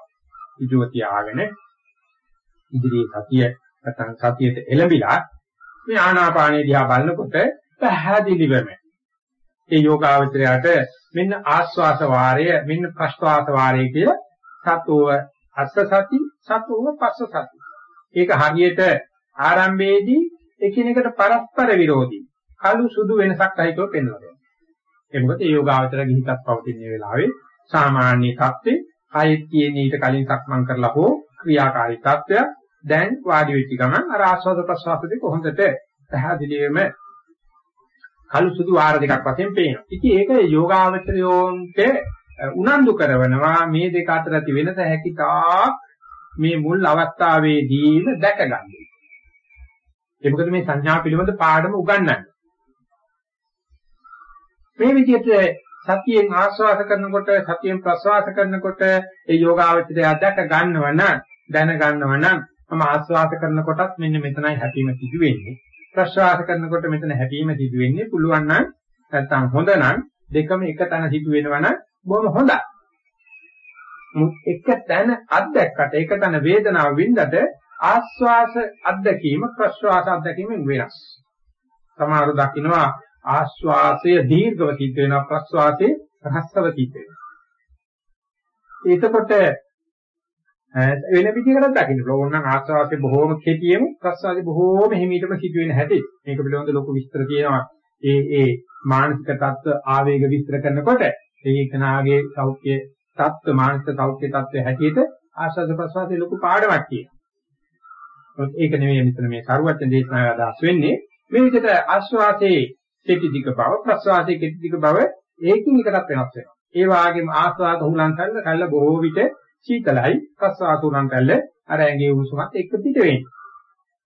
ඉජුවති ආගෙන ඉදිරියේ සතිය නැත්නම් සතියට එළඹිලා මේ ආනාපානිය දිහා බලනකොට පැහැදිලිවම ඒ යෝගාවචරයට මෙන්න ආස්වාස වාරය මෙන්න ප්‍රස්වාස වාරය කියලා සතෝව අස්ස සති සතෝව පස්ස සති. ඒක හරියට ආරම්භයේදී එකිනෙකට පරස්පර විරෝධී කළු සුදු වෙනසක් සහිතව පෙන්වනවා. ඒ මොකද ඒ යෝගාවචර ගිහිතක් පවතින වෙලාවේ සාමාන්‍ය தත්ත්වේ ආයෙත් තියෙන ඊට කලින් සක්මන් කරලා හෝ ක්‍රියාකාරී தත්ත්වයක් දැන් වාඩි වෙච්ච ගමන් අර ආස්වාද ප්‍රසවාස දෙක හොඳට පැහැදිලිවම කළු සුදු වාර දෙකක් වශයෙන් පේනවා. ඉතින් ඒක යෝගාවචරයෝන්ට උනන්දු කරනවා මේ දෙක අතර ඇති වෙනස හැකිතා මේ මුල් අවස්ථාවේදීම දැක ගන්න. ඒ මොකද මේ සංඥා පිළිබඳ පාඩම උගන්වන්නේ. මේ විදිහට සතියෙන් ආස්වාද කරනකොට සතියෙන් ප්‍රසවාස කරනකොට ඒ යෝගාවචරය දැක ගන්නව නම් දැන ගන්නව නම් මම ආස්වාද කරනකොටත් මෙන්න මෙතනයි හැපීම සිදු වෙන්නේ. ප්‍රසවාස කරනකොට මෙතන හැපීම සිදු වෙන්නේ පුළුවන් නම් නැත්තම් හොඳ නම් දෙකම එක තැන සිදු වෙනවා නම් බොහොම හොඳයි. එක තැන අත්දැක්කට එක තැන වේදනාව වින්දට ආස්වාස අත්දැකීම ප්‍රස්වාස අත්දැකීමෙන් වෙනස්. සමහරව දකින්නවා ආස්වාසය දීර්ඝව සිද්ධ වෙනවා ප්‍රස්වාසයේ රහස්සව සිද්ධ වෙනවා. එතකොට වෙන විදිහකට දකින්න පුළුවන්. ඕනනම් ආස්වාදයේ බොහෝම කෙටියෙන් ප්‍රසවාදයේ බොහෝම හිමීටම සිදුවෙන හැටි. මේක පිළිබඳව ලොකු විස්තර තියෙනවා. ඒ ඒ මානසික தত্ত্ব ආවේග විස්තර කරනකොට ඒකනාගේ සෞඛ්‍ය தত্ত্ব මානසික සෞඛ්‍ය தত্ত্বය හැටියට ආස්වාද ප්‍රසවාදයේ ලොකු පාඩමක් තියෙනවා. ඒක නෙමෙයි මෙතන මේ සරුවත්න දේශනාවේ අදහස් වෙන්නේ. මේ විදිහට ආස්වාදයේ කෙටි දිග බව ප්‍රසවාදයේ කෙටි දිග බව ඒකින් එකකට වෙනස් වෙනවා. ඒ වගේම ආස්වාද හුලං කරන කල්ලා බොහෝ විට සීතලයි ප්‍රස්වාද උලන් කල්ල අර ඇඟේ උණුසුමත් එක්ක පිට වෙන්නේ.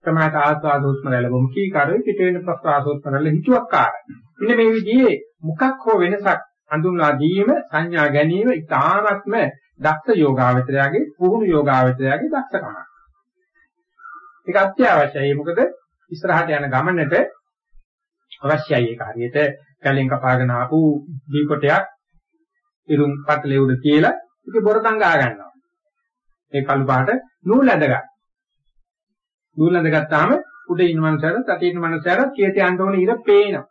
ප්‍රමාත ආස්වාද උස්ම රැළ බොමු කී කරේ පිට වෙන ප්‍රස්වාද උස්ම රැළ හිතුවක්කාරයි. ඉන්න මේ විදිහේ මොකක් හෝ වෙනසක් හඳුන්වා දීම සංඥා ගැනීම ඉතාමත්ම දක්ෂ යෝගාවචරයාගේ පුහුණු යෝගාවචරයාගේ දක්ෂකමක්. ඒක අත්‍යවශ්‍යයි. මොකද ඉස්සරහට යන ගමනට අවශ්‍යයි ඒක හරියට කැලෙන් කපාගෙන ආපු දීපොටයක් ඉරුම් පටලේ උඩ කියලා ඒක බොරතම් ගා ගන්නවා. ඒ කළු පාට නූල් ඇඳ ගන්න. නූල් ඇඳ ගත්තාම උඩ ඉන්න මනුස්සයරත් අතේ ඉන්න මනුස්සයරත් කීයට යන්න ඕනේ ඉර පේනවා.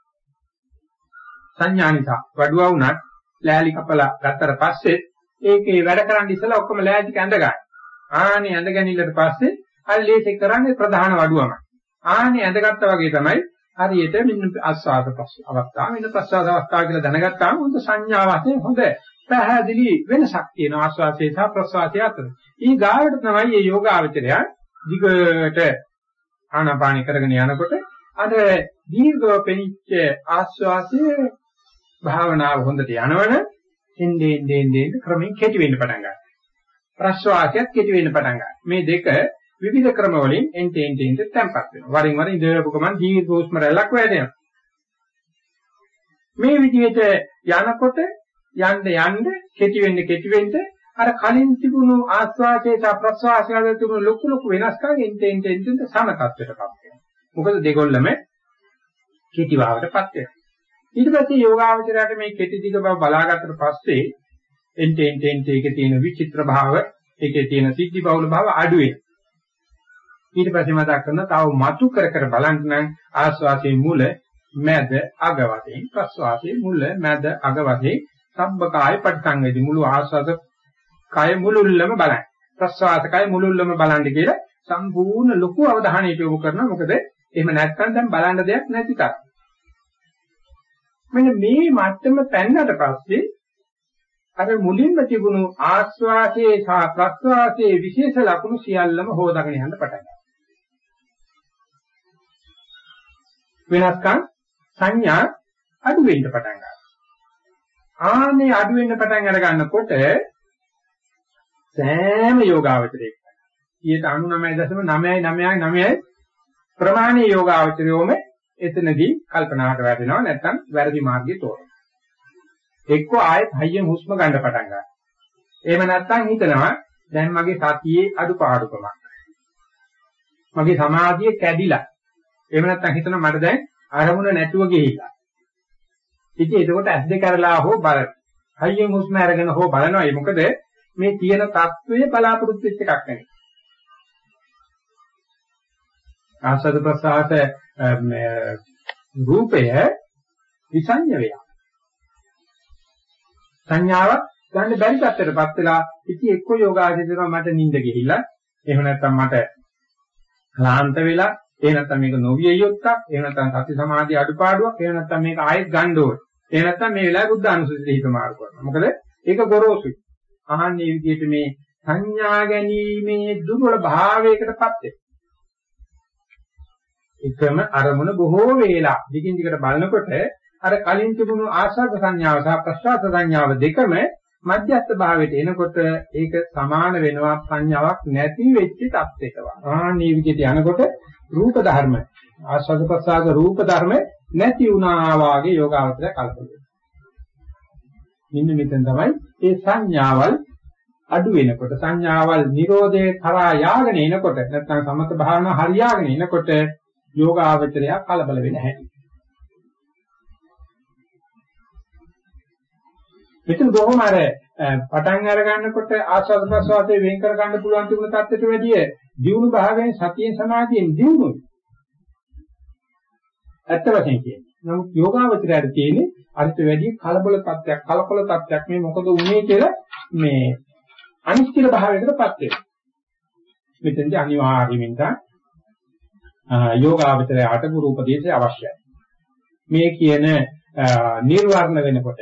සංඥානිතා වඩුවා වුණත් ලෑලි කපලා ගත්තට පස්සේ ඒකේ වැඩ කරන්න ඉස්සලා ඔක්කොම ලෑලි කැඳ ගන්න. ආනේ ඇඳ ගැනීමලට පස්සේ අර ලේසෙක් කරන්නේ ප්‍රධාන වඩුවමයි. ආනේ ඇඳගත්තා වගේ තමයි හරියට මෙන්න ආස්වාද ප්‍රස් අවස්ථාව වෙන ප්‍රසආද අවස්ථාව කියලා දැනගත්තාම හොඳ සංඥා වශයෙන් හොඳ පැහැදිලි වෙනසක් තියෙන ආස්වාදයේ සහ ප්‍රසආදයේ අතර. ඊ ගාවට තමයි මේ යෝගාවචරය දිගට ආනාපානි කරගෙන යනකොට අර දීර්ඝව පෙනිච්ච ආස්වාදයේ භාවනාව හොඳට යනවන එන්නේ එන්නේ එන්නේ ක්‍රමෙන් කෙටි වෙන්න පටන් ගන්නවා. ප්‍රශ්වාසයත් කෙටි වෙන්න පටන් ගන්නවා. මේ දෙක විවිධ ක්‍රම වලින් එන්ට එන්ට එන්ට තැම්පත් වෙනවා. වරින් වර ඉඳපු ගමන් දීර්ඝ උස්ම රැල්ලක් වැදෙනවා. මේ විදිහට යනකොට යන්න යන්න කෙටි වෙන්න කෙටි වෙන්න අර කලින් තිබුණු ආස්වාදයේ සහ ප්‍රස්වාසයේ තිබුණු ලොකු ලොකු වෙනස්කම් එන්ට එන්ට එන්ට සම තත්ත්වයටපත් වෙනවා. මොකද දෙගොල්ලම කෙටි භාවයටපත් වෙනවා. ඊට පස්සේ යෝගාවචරයට මේ කෙටි දිග බව බලාගත්තට පස්සේ එන්ට එන්ට එන්ට ඒකේ තියෙන විචිත්‍ර භාව, ඒකේ තියෙන සිද්ධි බහුල භාව අඩු වෙනවා. ඊට පස්සේ මතක් කරන තව මතු කර කර බලන්න නම් ආස්වාසේ මුල, මැද, අග වශයෙන්, ප්‍රස්වාසේ මුල, මැද, අග වශයෙන් සම්බකාය පරිසංවේදී මුළු ආස්වාද කය මුලුල්ලම බලන්න. ප්‍රස්වාස කය මුලුල්ලම බලන්න කියලා සම්පූර්ණ ලොකු අවධානයක් යොමු කරනවා. මොකද එහෙම නැත්නම් දැන් බලන්න දෙයක් නැති තරම්. මෙන්න මේ මට්ටම පැන්නට පස්සේ අර මුලින්ම තිබුණු ආස්වාදයේ සහ ප්‍රස්වාදයේ විශේෂ ලක්ෂණ සියල්ලම හොදාගෙන යන්න පටන් ගන්නවා. වෙනස්කම් සංඥා අඩු වෙන්න පටන් ගන්නවා. ආනේ අඩු වෙන්න පටන් අර ගන්නකොට සෑම යෝගාවචරයක 99.999 ප්‍රමාණීය යෝගාවචරයෝම එතනදී කල්පනාවට වැටෙනවා නැත්නම් වැරදි මාර්ගය තෝරනවා. එක්ක ආයෙත් හයියෙන් හුස්ම ගන්න පටන් ගන්නවා. එහෙම නැත්නම් හිතනවා දැන් මගේ සතියේ අඩුපාඩුකමක්. මගේ සමාධිය කැඩිලා. එහෙම නැත්නම් හිතනවා මට දැන් අරමුණ නැතුව ගිහිලා. ඉතින් එතකොට ඇස් දෙක අරලා හෝ බලන. හයියෙන් හුස්ම අරගෙන හෝ බලනවා. ඒ මොකද මේ තියෙන தત્ත්වයේ බලාපොරොත්තු වෙච්ච එකක් නෙවෙයි. ආසද ප්‍රසආස රූපය විසඤ්ඤ වේය. සංඥාවක් ගන්න බැරි පැත්තටපත් වෙලා ඉතින් එක්ක යෝගාචරය දෙනවා මට නිින්ද ගිහිල්ලා එහෙම නැත්නම් මට ක්ලාන්ත වෙලා එහෙම නැත්නම් මේක නොවිය යුත්තක් එහෙම නැත්නම් සති සමාධි අඩුපාඩුවක් එහෙම නැත්නම් මේක ආයෙත් ගන්න ඕනේ. එහෙම නැත්නම් මේ වෙලාවේ බුද්ධ අනුසුතිය හිත මාරු කරනවා. මොකද ඒක ගොරෝසුයි. අහන්නේ විදිහට මේ සංඥා ගැනීමේ දුර්වල භාවයකටපත් වෙනවා. එකම අරමුණ බොහෝ වේලා දිගින් දිගට බලනකොට අර කලින් තිබුණු ආශාද සංඥාව සහ ප්‍රසආස සංඥාව දෙකම මධ්‍යස්ථ භාවයට එනකොට ඒක සමාන වෙනවා සංඥාවක් නැති වෙච්ච තත්ත්වයක. ආන්නේ විදිහට යනකොට රූප ධර්ම ආශාද ප්‍රසආස රූප ධර්ම නැති වුණා වාගේ යෝගාවචර කල්පනා. මෙන්න මෙතන තමයි ඒ සංඥාවල් අඩු වෙනකොට සංඥාවල් Nirodhe කරා යාගෙන එනකොට නැත්නම් සමත භාවනා හරියාගෙන එනකොට යෝගාවචරය කලබල වෙන හැටි. මෙතන කොහොම අර පටන් අර ගන්නකොට ආස්වාද ප්‍රසවාසයේ වෙන් කර ගන්න පුළුවන් තිබුණ තත්ත්වයට වැඩිය දියුණු භාවයෙන් සතියෙන් සමාධියෙන් දියුණුයි. ඇත්ත වශයෙන් කියන්නේ. නමුත් යෝගාවචරයට තියෙන්නේ අරිට වැඩි කලබල තත්ත්වයක් කලකොල තත්ත්වයක් මේ මොකද උනේ කියලා මේ අනිශ්චිත භාවයකටපත් වෙනවා. මෙතෙන්දී අනිවාර්යයෙන්ම යෝගාවචරයට ගුරු උපදේශය අවශ්‍යයි. මේ කියන නිර්වර්ණ වෙනකොට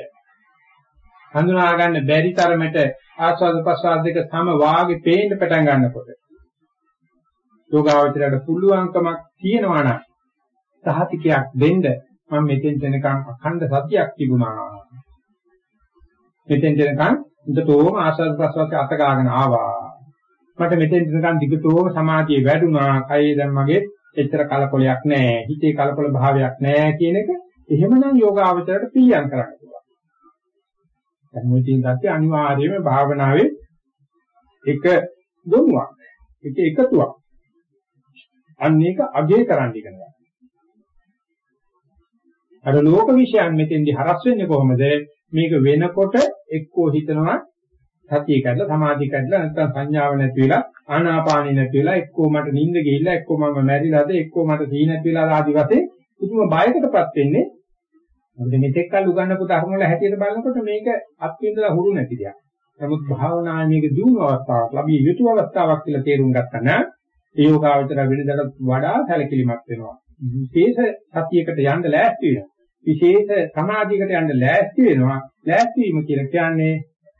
හඳුනා ගන්න බැරි තරමට ආස්වාද ප්‍රසආද දෙක සම වාගේ පේන්න පටන් ගන්නකොට යෝගාවචරයට පුළුවන්කමක් තියෙනවා නම් සහතිකයක් දෙන්න මම මෙතෙන් දෙනකන් අඛණ්ඩ සතියක් තිබුණා. මෙතෙන් දෙනකන් උදටෝම ආස්වාද ප්‍රසආද අත ගාගෙන ආවා. මට මෙතෙන් දෙනකන් දිගටෝම සමාධිය වැඩුණා. කයේ දැන් මගේ එච්චර කලකොලයක් නැහැ. හිතේ කලකොල භාවයක් නැහැ කියන එක එහෙමනම් යෝගාවචරයට පිළියම් කරන්න පුළුවන්. දැන් මේ තියෙන தත්ත්වය අනිවාර්යයෙන්ම භාවනාවේ එක ගොනුවක්. එක එකතුවක්. අන්න ඒක අගය කරන්න ඉගෙන ගන්න. අර ලෝක විශ්යන් මෙතෙන්දි හරස් වෙන්නේ කොහොමද? මේක වෙනකොට එක්කෝ හිතනවා සතිය කැඩලා සමාධිය කැඩලා නැත්නම් සංඥාව නැති වෙලා ආනාපානිය නැති වෙලා එක්කෝ මට නිින්ද ගිහිල්ලා එක්කෝ මම මැරිලාද එක්කෝ මට සී නැති වෙලා ආදි වශයෙන් කිසිම බයකටපත් වෙන්නේ මොකද මෙතෙක් කල් උගන්නපු ධර්ම වල හැටියට බලනකොට මේක අත්විඳලා හුරු නැති දෙයක්. නමුත් භාවනාවේ මේක දියුණු අවස්ථාවක් ලැබිය යුතු අවස්ථාවක් කියලා තේරුම් ගත්තා නම් ඒ යෝගාවචර වෙනදට වඩා සැලකිලිමත් වෙනවා. විශේෂ සතියකට යන්න ලෑස්ති වෙනවා. විශේෂ සමාධියකට යන්න ලෑස්ති වෙනවා. ලෑස්ති වීම කියලා කියන්නේ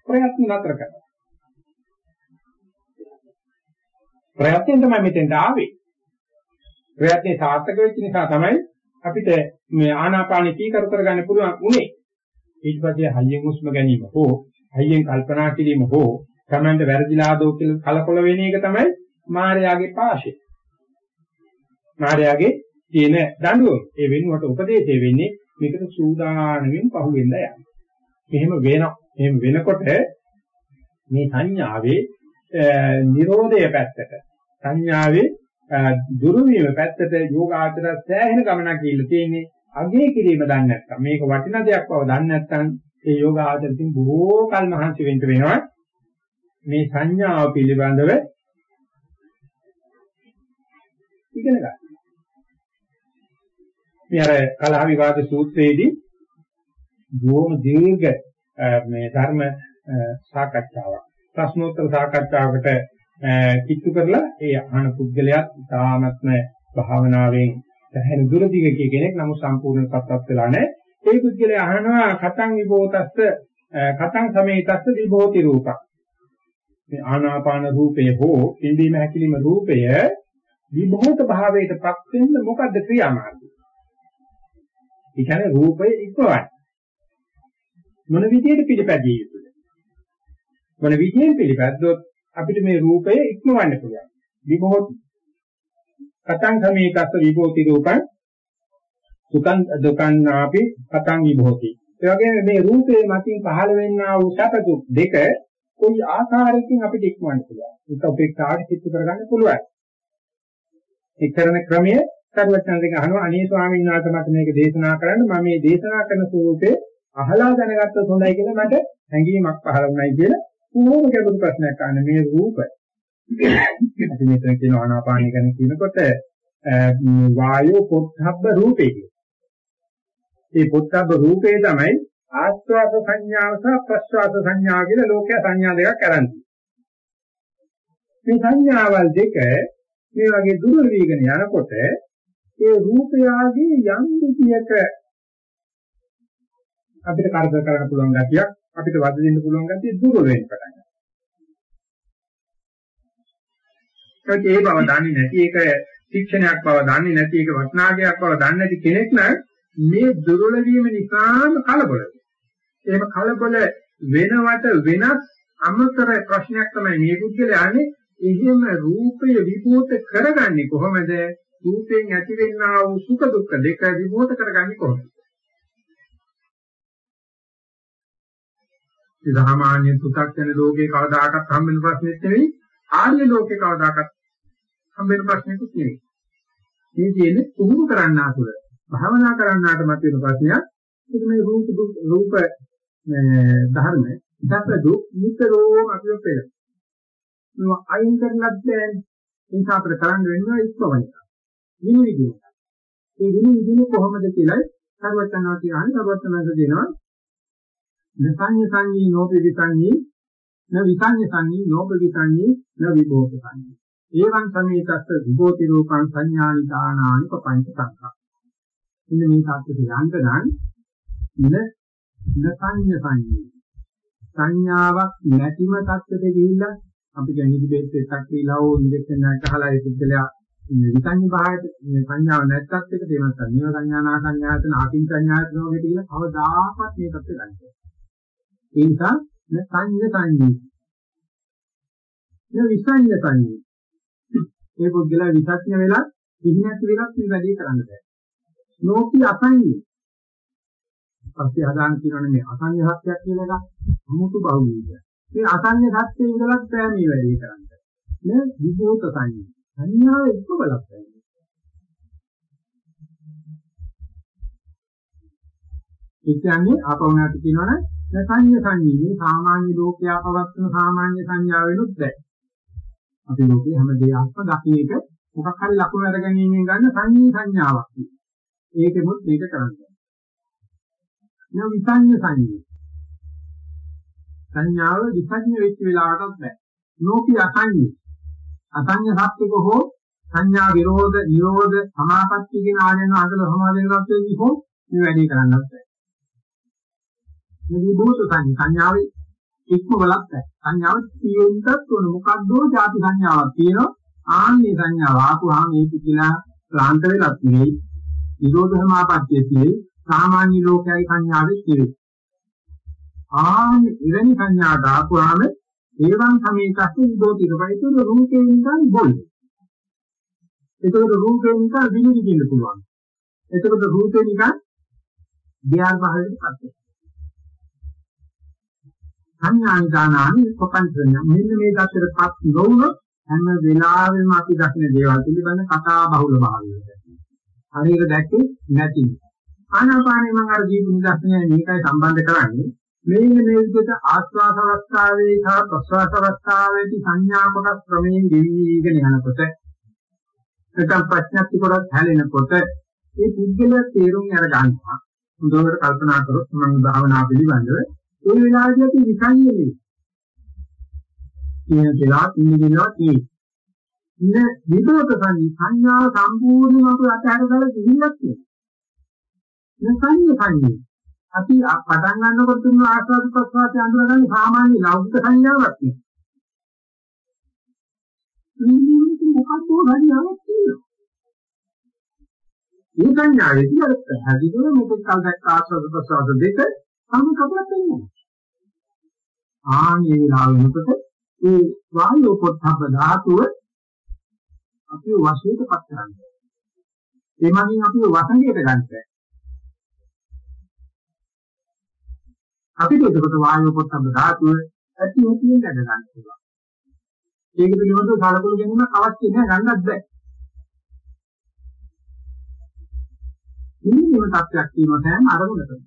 ප්‍රයත්න නතර කරනවා. ප්‍රයත්නෙන් තමයි මෙතෙන්ට ආවේ. ප්‍රයත්නේ සාර්ථක වෙච්ච නිසා තමයි අපිට මේ ආනාපානෙ කීකරු කරගන්න පුළුවන් උනේ. ඊට පස්සේ හයියෙන් හුස්ම ගැනීම හෝ හයියෙන් කල්පනා කිරීම හෝ තමන්ට වැරදිලාදෝ කියලා කලකොල වෙන එක තමයි මායාවේ පාෂය. මායාවේ තියෙන දඬුවම. ඒ වෙනුවට උපදේශය වෙන්නේ මේකට සූදානමින් පහුවෙන්න යන්න. එහෙම වෙනවා. එහෙම වෙනකොට මේ සංඥාවේ නිරෝධය පැත්තට සංඥාවේ දුරු වීම පැත්තට යෝගාචර සෑහෙන ගමනක් ගිහිල්ලා තියෙන්නේ අගේ කිරීම දන්නේ නැත්නම් මේක වටින දෙයක් බව දන්නේ නැත්නම් ඒ යෝගාචරිතින් බොහෝ කල් මහන්සි වෙන්න වෙනවා මේ සංඥාව පිළිබඳව ඉගෙන ගන්න. මේ අර කලහ විවාද සූත්‍රයේදී බොහොම දීර්ඝ මේ ධර්ම සාකච්ඡාවක් ප්‍රශ්නෝත්තර සාකච්ඡාවකට කිට්ටු කරලා ඒ අහන පුද්ගලයාත් තාමත්ම භාවනාවෙන් දැහැන දුර දිග කෙනෙක් නමුත් සම්පූර්ණ පත්පත් වෙලා නැහැ. ඒ පුද්ගලයා අහනවා කතං විභෝතස්ස කතං සමේතස්ස විභෝති රූපක්. මේ ආනාපාන රූපය හෝ ඉන්දීම හැකිලිම රූපය විභෝත භාවයටපත් වෙන්න මොකද්ද ක්‍රියාමාර්ගය? ඒ කියන්නේ රූපය ඉක්මවයි. මොන විදියට පිළිපැදිය යුතුද? මොන විදියෙන් පිළිපැද්දොත් අපිට මේ රූපය ඉක්මවන්න පුළුවන්. විභෝති. කතං සමේකස්ස විභෝති රූපං සුඛං දුකං නාපි කතං විභෝති. ඒ වගේම මේ රූපේ මතින් පහළ වෙන්නා වූ සැප දුක් දෙක කොයි ආකාරයකින් අපිට ඉක්මවන්න පුළුවන්. ඒක උපේක්ෂාට සිත් කරගන්න පුළුවන්. ඒ කරන ක්‍රමය සර්වඥාන්ගෙන් අහනවා අනේ ස්වාමීන් වහන්සේ මට මේක දේශනා කරන්න මම මේ දේශනා කරන ස්වරූපේ අහලා දැනගත්තොත් හොඳයි කියලා මට හැඟීමක් පහළ වුණයි කියලා කොහොම ගැඹුරු ප්‍රශ්නයක් අහන්නේ මේ රූප. අපි මෙතන කියන ආනාපානය ගැන කියනකොට වායෝ පොත්හබ්බ රූපේ කියන. මේ පොත්හබ්බ රූපේ තමයි ආස්වාද සංඥාව සහ ප්‍රස්වාද සංඥාව කියලා ලෝකයේ සංඥා දෙකක් කරන්නේ. මේ සංඥාවල් දෙක මේ වගේ දුර වීගෙන යනකොට ඒ රූපයාගේ යම් විදියක අපිට කරදර කරන්න පුළුවන් ගතියක් අපිට වද දෙන්න පුළුවන් ගතිය දුර වෙන්න පටන් ගන්නවා. ඒ බව දන්නේ නැති එක ශික්ෂණයක් බව දන්නේ නැති එක වටනාගයක් බව දන්නේ නැති කෙනෙක් නම් මේ දුර්වල වීම නිසාම කලබල. එහෙම කලබල වෙනවට වෙනස් අමතර ප්‍රශ්නයක් තමයි මේ පුද්ගලයානේ එහෙම රූපය විභූත කරගන්නේ කොහොමද? රූපයෙන් ඇතිවෙනා වූ සුඛ දුක්ඛ දෙක විභූත කරගන්නේ කොහොමද? සාමාන්‍ය පු탁ජන ලෝකේ කවදාකවත් හම්බෙන ප්‍රශ්නෙත් නෙවෙයි ආර්ය ලෝකේ කවදාකවත් හම්බෙන ප්‍රශ්නෙකුත් නෙවෙයි. මේ කියන්නේ පුහුණු කරන්න අතුර භාවනා කරන්නාට මත වෙන ප්‍රශ්නයක් ඒක මේ රූප රූප ධර්ම දස දුක් නිතරම අපිව පෙළ. මේවා අයින් කරන්නත් බෑනේ. ඒ නිසා අපිට කරන්න වෙන්නේ ඉක්මවන්න. විනිවිදින. ඒ විනිවිදින කොහොමද කියලා සර්වචනාති ආනි සර්වචනanse දෙනවා නසඤ්ඤ සංඤී නෝපි විසඤ්ඤී න විසඤ්ඤ සංඤී නෝපි විසඤ්ඤී න විභෝත සංඤී ඒවං සමේතස්ස විභෝති රූපං සංඥානි දානානි පపంచ සංඛා ඉන්න මේ තාක්ෂේ යන්න නම් න නසඤ්ඤ සංඤී සංඥාවක් නැතිම තත්ත්වයට ගිහිල්ලා අපි කියන්නේ ඩිබේට් එකක් කියලා ඕ ඉන්ජෙක්ෂන් එකක් ගහලා ඒ පුද්ගලයා විසඤ්ඤ භාවයට මේ සංඥාව නැත්තත් එක තේමත් නිය සංඥා නා සංඥායතන ආකින් සංඥායතන වගේ කියලා කවදාකවත් මේ තත්ත්වෙ ගන්න බැහැ. ඒ නිසා සංඤ්ඤ සංඤී. මේ විසඤ්ඤ සංඤී. ඒ පුද්ගලයා විසඥ වෙලා ඉන්නත් වෙලත් මේ වැඩේ කරන්න බෑ. නෝපි අසංඤී. පස්සේ අදාන කියනනේ මේ අසංඤ සත්‍යයක් කියන එක අමුතු බහුලීය. මේ අසංඤ සත්‍යය ඉඳලත් බෑ මේ වැඩේ කරන්න. නේ විභූත සංඤී. සංඥාව එක්ක බලක් බෑ. ඒ කියන්නේ ආපවණාට කියනවනේ සංඤ්ඤ සංඤ්ඤේ සාමාන්‍ය ලෝකයා පවත්වන සාමාන්‍ය සංඥා වෙනුත් බෑ. අපි ලෝකේ හැම දෙයක්ම දකින්න එක මොකක් හරි ලකුණු අරගැනීමෙන් ගන්න සංඤ්ඤ සංඥාවක් තියෙනවා. ඒකෙමුත් මේක කරන්නේ. නෝ විසඤ්ඤ සංඤ්ඤේ. සංඥාව විසඤ්ඤ වෙච්ච වෙලාවටත් බෑ. නෝපි අසඤ්ඤේ. අසඤ්ඤ සත්‍යක හෝ සංඥා විරෝධ නිරෝධ සමාපatti කියන ආයන අතල සමාදේනවත් වෙන්නේ හෝ මේ වැඩේ කරන්නත් බෑ. මේ භූත සංඥාවේ ඉක්ම බලක් සංඥාව තියෙන්නත් ඕන මොකද්දෝ ಜಾති සංඥාවක් තියෙනවා? ආන්නේ සංඥාව. ආපුවාම මේක කියලා ක්ලාන්ත වෙලක් නෙවෙයි නිරෝධ සමාපත්තිය තියෙයි සාමාන්‍ය ලෝකයේ සංඥාවේ තියෙයි ආන්නේ එවැනි සංඥා දාපුවාම ඒවන් සමේකස්ස විදෝතික වයිතුන රූපේ නිකන් බොල් එතකොට රූපේ නිකන් විනිවිදින්න පුළුවන්. එතකොට රූපේ නිකන් ධ්‍යාන පහලට පත් වෙනවා සංඥානිදානානි ප්‍රපංචන මෙන්න මේ දැක්කටපත් නොවුනොත් හැම වෙලාවෙම අපි දකින දේවල් පිළිබඳ කතා බහුල භාවයකට හරියට දැක්කේ නැති. ආනාපානෙ මම අර දීපු නිදර්ශනය මේකයි සම්බන්ධ කරන්නේ. මේක මේ විදිහට ආස්වාස අවස්ථාවේ සහ ප්‍රස්වාස අවස්ථාවේදී සංඥා කොටස් ක්‍රමයෙන් දෙවිගෙන යනකොට නැත්නම් ප්‍රඥප්ති කොටස් හැලෙනකොට ඒ පුද්ගලයා තේරුම් අර ගන්නවා හොඳට කල්පනා කරොත් මම භාවනා පිළිබඳව ඒ වෙලාවේදී අපි විසංය නෙවෙයි. කියන දෙලා ඉන්දිනවා තියෙන්නේ. ඉන්න විදෝත සංඥා සම්පූර්ණයෙන්ම අපි අතහැරලා ගිහිල්ලක් තියෙනවා. සංඥා සංඥා අපි පටන් ගන්නකොට තුන ආස්වාද ප්‍රසවාසය අඳුරගන්නේ සාමාන්‍ය ලෞකික සංඥාවක් නේ. මේ මොකක්ද හරියක් තියෙනවා. මේ සංඥාවේදී අර පැහැදිලිව මේක කල් දැක්ක ආස්වාද ප්‍රසවාස දෙක සම කපලක් වෙනවා. ආන්නේ විලාව වෙනකොට ඒ වායෝ පොට්ටබ්බ ධාතුව අපි වශයෙන්පත් කරන්නේ. ඒ මගින් අපි වසඟයට ගන්නට. අපිට එතකොට වායෝ පොට්ටබ්බ ධාතුව ඇති හැටියෙන් දැක ගන්න පුළුවන්. ඒක පිළිබඳව සාකච්ඡා ගැනීමක් අවශ්‍ය නැහැ ගන්නත් බෑ. නිමිම තත්ත්වයක් තියෙනවා සෑම අරමුණකම.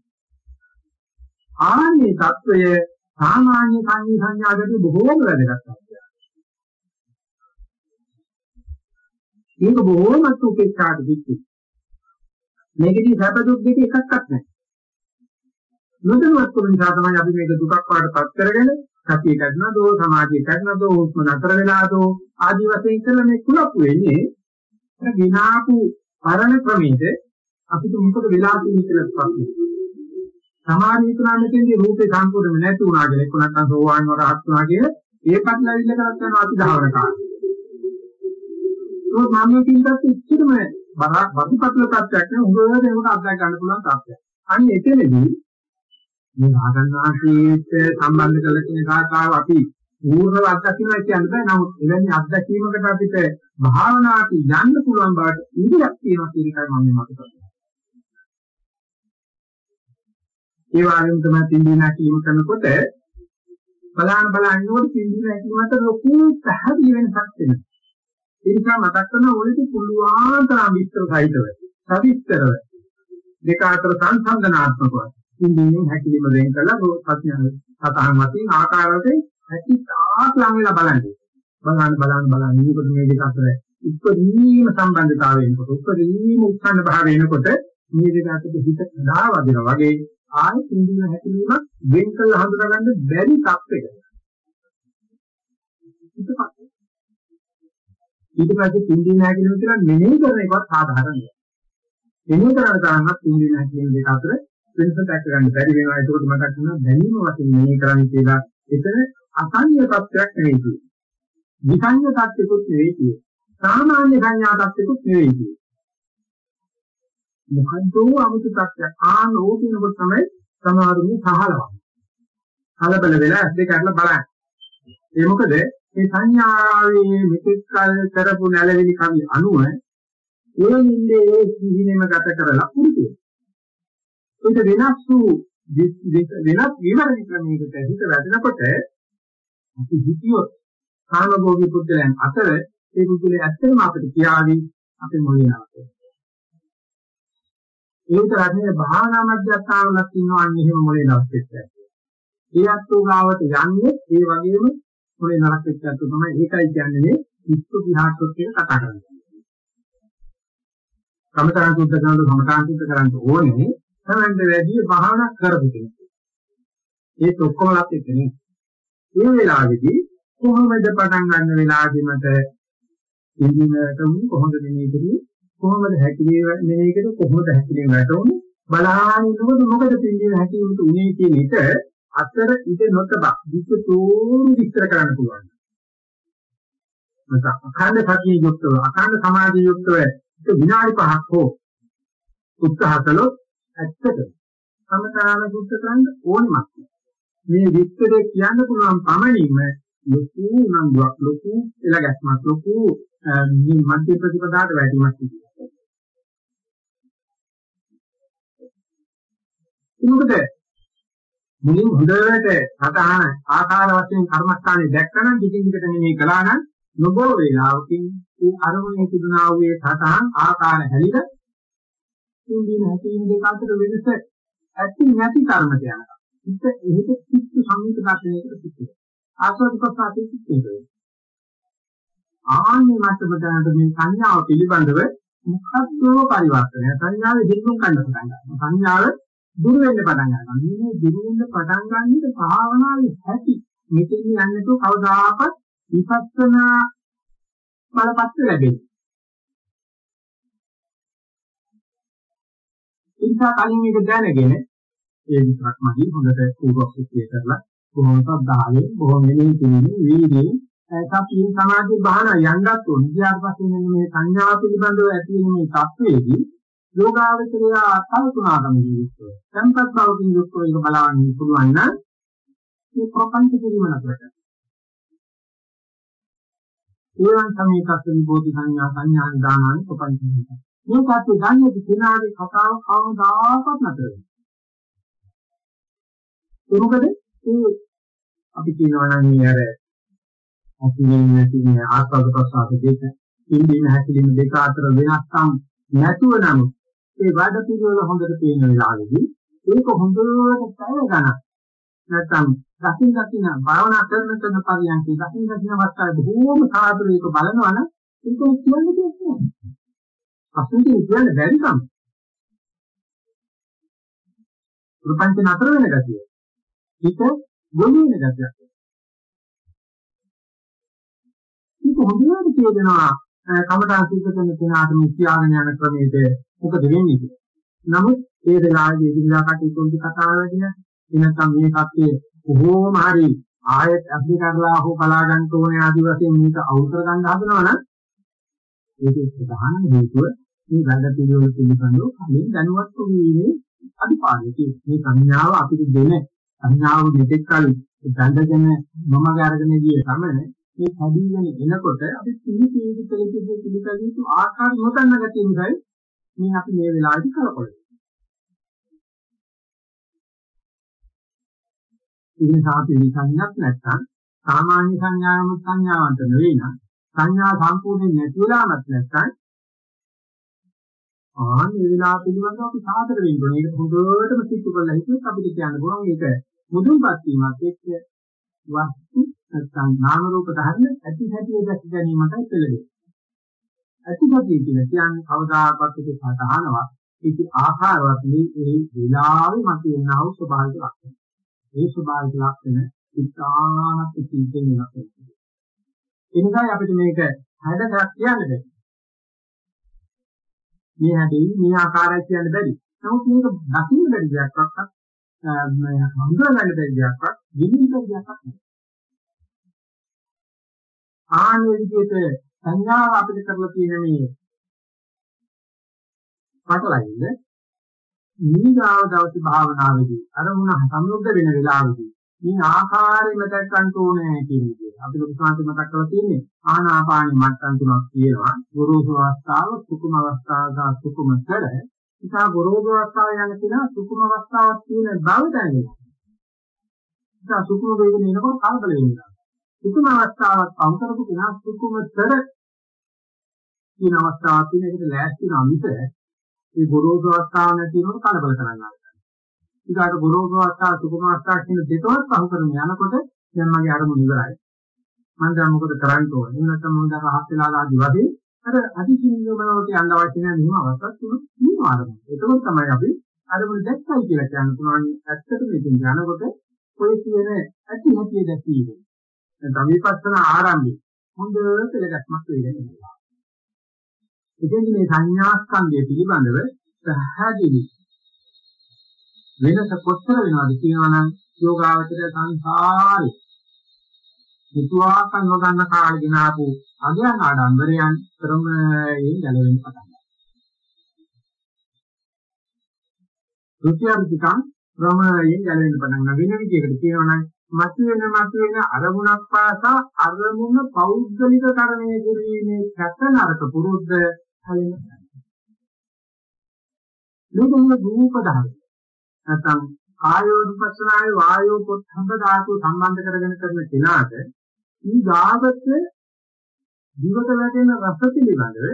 ආන්නේ தত্ত্বය සාමාන්‍ය සංඥා සංඥාදදී බොහෝම වැදගත් අත්දැකීමක්. මේක බොහෝම උපේක්ෂාට දෙකයි. මේකදී සැප දුක් දෙක එකක්වත් නැහැ. නොදැනුවත්කම නිසා තමයි අපි මේක දුකක් වඩපත් කරගෙන සතිය ගන්නවා දෝ සමාධිය ගන්නවා දෝ උස්ම නතර වෙලා දෝ ආදි වශයෙන් ඉතල මේ කුලප් වෙන්නේ අර ගినాපු පරණ ක්‍රමයේ අපිට මොකද වෙලා තියෙන්නේ කියලා ප්‍රශ්නයක්. සමාධිය හිතනා මෙතෙන්දී රූපේ සම්පූර්ණයෙන්ම නැති වුණා කියලා එක්ක නැත්නම් සෝවාන් වරහත් වුණා කියලා ඒකත් ලැබිල්ල කරත් යනවා අපි ධාවන කාලේ. ඒක මම කියනකත් ඉච්චරම බරපතල තත්ත්වයක් නේ උගව දෙනකොට අත්දැක ගන්න පුළුවන් තත්ත්වයක්. අන්න එතනදී මේ රහතන් වහන්සේට සම්බන්ධ කරලා තියෙන කාකාව අපි පූර්ණව අත්දැකීමක් කියන්න බෑ. නමුත් එවැනි අත්දැකීමකට අපිට භාවනාවට යන්න පුළුවන් බවට ඉඩක් තියෙනවා කියන එකයි මම මතක කරන්නේ. ඒ වගේම තමයි පින්දීනා කීම කරනකොට බලන්න බලන්න ඕනේ පින්දීනා කීමට ලොකු පැහැදිලි වෙනසක් වෙනවා. ඒ නිසා මතක් කරන ඕනෙට පුළුවන් තරම් විස්තර සහිතව, සවිස්තරව දෙක අතර සංසන්දනාත්මකව පින්දීනෙන් හැකිලිම වෙන් කළා සත්‍යන සතහන් වශයෙන් ආකාරවලින් හැකි තාක් ලඟ වෙලා බලන්නේ. බලන්න බලන්න බලන්න මේකද මේ දෙක අතර උපරිම සම්බන්ධතාවය වෙනකොට උපරිම උත්සන්න භාවය වෙනකොට මේ දෙක අතර හිත දාවදිනවා වගේ ආයෙත් ඉන්දිය හැකිලීමක් වෙන් කළ හඳුනාගන්න බැරි තත්ත්වයක. ඊට පස්සේ ඉන්දිය හැකිලීම කියලා මෙනෙහි කරන එකවත් සාධාරණයි. මෙනෙහි කරන තරමක් ඉන්දිය හැකිලීම දෙක අතර වෙනස දැක ගන්න බැරි වෙනවා. ඒකෝට මතක් වෙනවා දැනීම වශයෙන් මෙනෙහි කරන්නේ කියලා එතන අසංය තත්ත්වයක් නෙවෙයි. විසංය තත්ත්වකුත් නෙවෙයි. සාමාන්‍ය සංඥා තත්ත්වකුත් නෙවෙයි. මොකද්ද අමුතු තත්ත්වයක් ආන ඕකිනකොට තමයි සමහරුනේ සහලවන්නේ. කලබල වෙලා ඇස් දෙක අරලා බලන්න. ඒ මොකද මේ සංඥාවේ මෙතෙක් කල කරපු නැලවිලි කවි අනුව ඒ නිින්දේ ඒ සිහිනෙම ගත කරලා පුරුදු. ඒක වෙනස් වූ වෙනස් විවරණ ක්‍රමයකට හිත වැටෙනකොට අපි හිතියොත් කාමභෝගී පුද්ගලයන් අතර ඒ පුද්ගලයා ඇත්තම අපිට කියාවි අපි මොනිනාවද ඒ විතරක් නෙවෙයි භාවනා මධ්‍යස්ථානවලත් ඉන්නවා අන්න එහෙම මොලේ නරක වෙච්ච. ඒ අත්ෝ ගාවට යන්නේ ඒ වගේම මොලේ නරක වෙච්ච අත්ෝ තමයි ඒකයි කියන්නේ මේ විස්තු විහාරකත් කියන කතා කරන්නේ. කමතරන් සුද්ධ කරනකොට සමතාන් සුද්ධ කරන්න ඕනේ තමන්ට වැඩි භාවනා කරපු කෙනෙක්. ඒක ඔක්කොමලත් එක්කනේ. මේ වෙලාවේදී කොහොමද පටන් ගන්න වෙලාවදී මට ඉන්දිනට කොහොමද මේ ඉදිරි කොහොමද හැකිලේ මේකද කොහොමද හැකිලේ වැටුනේ බලාගෙන ඉන්නකොට මොකද පිළිගෙන හැකිලෙට උනේ කියන එක අතර ඉඳ නොතබ විස්තෝරු විස්තර කරන්න පුළුවන්. නැත්නම් අඛණ්ඩ සතිය යුක්තව අඛණ්ඩ සමාධිය යුක්තව ඒක විනාඩි 5ක් හෝ උත්සාහ කළොත් ඇත්තට සමතාන සුද්ධ කරන්න ඕනමක්. මේ විස්තරේ කියන්න පුළුවන් පමණින්ම ලොකු නංගුවක් ලොකු එලගස්මක් ලොකු මේ මධ්‍ය ප්‍රතිපදාට වැටීමක් තිබෙනවා. මොකද මුලින් හොඳට සතහන ආකාර වශයෙන් කර්මස්ථානේ දැක්කනම් දිගින් දිගට මෙහි කළා නම් නොබෝ වේලාවකින් ඒ අරමුණේ තිබුණා වූ සතහන් ආකාර හැලිලා ඉන්දින හැකීම් දෙක අතර වෙනස ඇති නැති කර්මට යනවා. ඉත එහෙට කිච්චු සංහිත දර්ශනයකට පිටු. ආස්වාද ප්‍රසආතේ පිටු. ආන්නේ මට්ටමට මේ සංඥාව පිළිබඳව මොකක්ද පරිවර්තනය සංඥාවේ හිතුම් ගන්න පටන් ගන්නවා. සංඥාව දුර වෙන්න පටන් ගන්නවා. මේ දුර වෙන්න පටන් ගන්නකොට භාවනාවේ ඇති මෙතෙන් යන්නේ તો කවදාකවත් විපස්සනා බලපත්‍ර ලැබෙන්නේ. ඉන්සා කලින් මේක දැනගෙන ඒ විතරක් මදි හොඳට පූර්වක්ෂිතය කරලා බොහොම සද්ධායෙන් බොහොම මෙනෙහි කිරීමෙන් වීර්යයෙන් සතියෙන් සමාධි භාවනා යන්නත් ඕනේ. ඊට පස්සේ මේ සංඥා පිළිබඳව ඇති වෙන මේ තත්වයේදී යෝගාවචරය තවතුනාගමී යුක්තව tempat බවකින් යුක්තව ඒක බලන්න පුළුවන් නම් මේ ප්‍රපංච කිරීම නතරට ඒවන් සමේකස්ස විභෝධි සංඥා සංඥාන් දානං ප්‍රපංච කිරීම මේ කප්පේ ගන්නේ දිනාගේ කතාව කවදාකවත් නැතර වෙන්නේ මොකද? ඒ අපි කියනවා නම් මේ අර අපිනේ නැති මේ ආස්වාද ප්‍රසආස දෙක ඉන්දින හැකලින් දෙක අතර වෙනස්කම් නැතුව නම් ඒ වැඩ පිළිවෙල හොඳට පේන වෙලාවෙදී ඒක හොඳට පැය ගන්න නැත්නම් දකින් දකින් භාවනා කරන කරන පරියන්කේ දකින් දකින් අවස්ථාවේ බොහෝම සාධුරේක බලනවනම් ඒක කියන්නේ දෙයක් නෑ. අසුන්ටි කියන්නේ බැරි කම. ප්‍රපංච නතර වෙන ගතිය. හිත ගොනු වෙන ගතියක්. ඒක හොඳට කියනවා කමඨාන් සිද්ධ කරන කෙනාට මේ කියාගෙන යන ක්‍රමයේද මොකද වෙන්නේ කියලා. නමුත් ඒ වෙලාවේදී ඉදිරියට කටයුතු කතා වෙදින එනකම් මේ කප්පේ කොහොම හරි ආයෙත් අධි කරලා හෝ බලා ගන්න ඕනේ ආදි වශයෙන් මේක අවුතර ගන්න හදනවනම් ඒකේ ප්‍රධාන හේතුව මේ වැඩ පිළිවෙල පිළිබඳව කලින් දැනුවත් වීමේ අනිපාදකේ මේ සංඥාව අපිට දෙන සංඥාව මෙතෙක් කලින් දැඳගෙන මම ගාරගෙන ගිය සමන මේ කැදීගෙන එනකොට අපි පිළි පිළි පිළි පිළි යුතු ආකාර නොදන්න ගැතිය නිසායි මේ අපි මේ වෙලාවේදී කලකොලයි. ඉතින් සාපි විසංඥාවක් නැත්තම් සාමාන්‍ය සංඥාවම සංඥාවන්ත නෙවෙයි නම් සංඥා සම්පූර්ණයෙන් නැති වෙලාවක් නැත්තම් ආ මේ වෙලාව පිළිබඳව අපි සාතර වෙන්න ඕනේ. ඒක හොඳටම සිද්ධ කරලා හිතුවොත් අපිට කියන්න පුළුවන් ඒක මුදුන්පත් වීමත් එක්ක වස්තු නැත්නම් නාම රූප ධර්ම ඇති හැටි දැක ගැනීමටයි පෙළදෙන්නේ. ඇති හැටි කියන කියන්නේ කවදාකවත් ඒක සාධානවත් ඒක ආහාරවත් මේ ඒ විලාවේ මතුවෙනා වූ ස්වභාවික ලක්ෂණ. ඒ ස්වභාවික ලක්ෂණ ඉතාමත් සිද්ධ වෙනස් වෙනවා. එනිසා අපිට මේක හැදගත් කියන්න බෑ. මේ හැටි මේ ආකාරය කියන්න බැරි. නමුත් මේක දකින්න බැරි දෙයක් වක්වත් හඳුනා ගන්න බැරි දෙයක්වත් විනිවිද දෙයක් නෙවෙයි. ආන්නේ විදිහට සංඥාව අපිට කරලා තියෙන මේ පටලයිද නිගාව දවසේ භාවනාවේදී අරමුණ සම්මුද්ධ වෙන වෙලාවේදී මේ ආකාරයෙන්ම දැක්කන්ට ඕනේ කියන එක. අපි ලොකුසාන්ති මතක් කරලා තියෙන්නේ ආනාපානි මට්ටම් තුනක් තියෙනවා. ගුරුසු අවස්ථාව, සුකුම අවස්ථාව, සහ සුකුම කර නිසා ගොරෝසු අවස්ථාව යන කෙනා සුකුම අවස්ථාවක් තියෙන බව දැනෙනවා. නිසා සුකුම වේගන එනකොට කලබල වෙනවා. සුකුම අවස්ථාවක් පවු කරපු කෙනා සුකුමතර කියන අවස්ථාවක් තියෙන එකට ලෑස්ති වෙනවා මිස ඒ ගොරෝසු අවස්ථාව නැති වෙනකොට කලබල කරන්නේ. ඊගාට ගොරෝසු අවස්ථාව සුකුම අවස්ථාව කියන දෙකවත් පහු කරගෙන යනකොට දැන් මගේ අරමුණ ඉවරයි. මම දැන් මොකද කරන්න ඕනේ? නැත්නම් මම දැන් රහත් වෙලා ආදී වශයෙන් අර අධිසින්දුමනෝට යන්න අවශ්‍ය නැහැ මෙහෙම අවස්ථාවක් තුනක් තියෙනවා අරමුණ. ඒකෝත් තමයි අපි අරමුණ දැක්කයි කියලා කියන්න පුළුවන්. ඇත්තටම ඉතින් යනකොට ඔය කියන ඇති හැටි දැකීම. නැත්නම් විපස්සන ආරම්භය හොඳ පෙළගස්මක් වෙනවා. ඉතින් මේ සංඥා ස්කන්ධය පිළිබඳව පැහැදිලි වෙනස කොච්චර වෙනවද කියනවනම් යෝගාවචර සංසාරේ හිතුවාකන් නොගන්න කාලේ ගෙනාපු අගයන් ආඩම්බරයන් ක්‍රමයෙන් ගැලවෙන්න පටන් ගන්නවා. ෘත්‍යාර්ථිකං ක්‍රමයෙන් ගැලවෙන්න පටන් ගන්නවා. වෙන විදිහකට කියනවනම් මතුවෙන මතුවෙන අරමුණක් පාසා අරමුණ පෞද්ගලික කරණය කිරීමේ සැක නරක පුරුද්ද හැලෙනවා. මේකම රූප ධර්ම. නැත්නම් ආයෝනුපස්සනාවේ වායෝ පොට්ටම්බ ධාතු සම්බන්ධ කරගෙන කරන කෙනාට ඊ ගාවට දිවට වැටෙන රස පිළිබඳව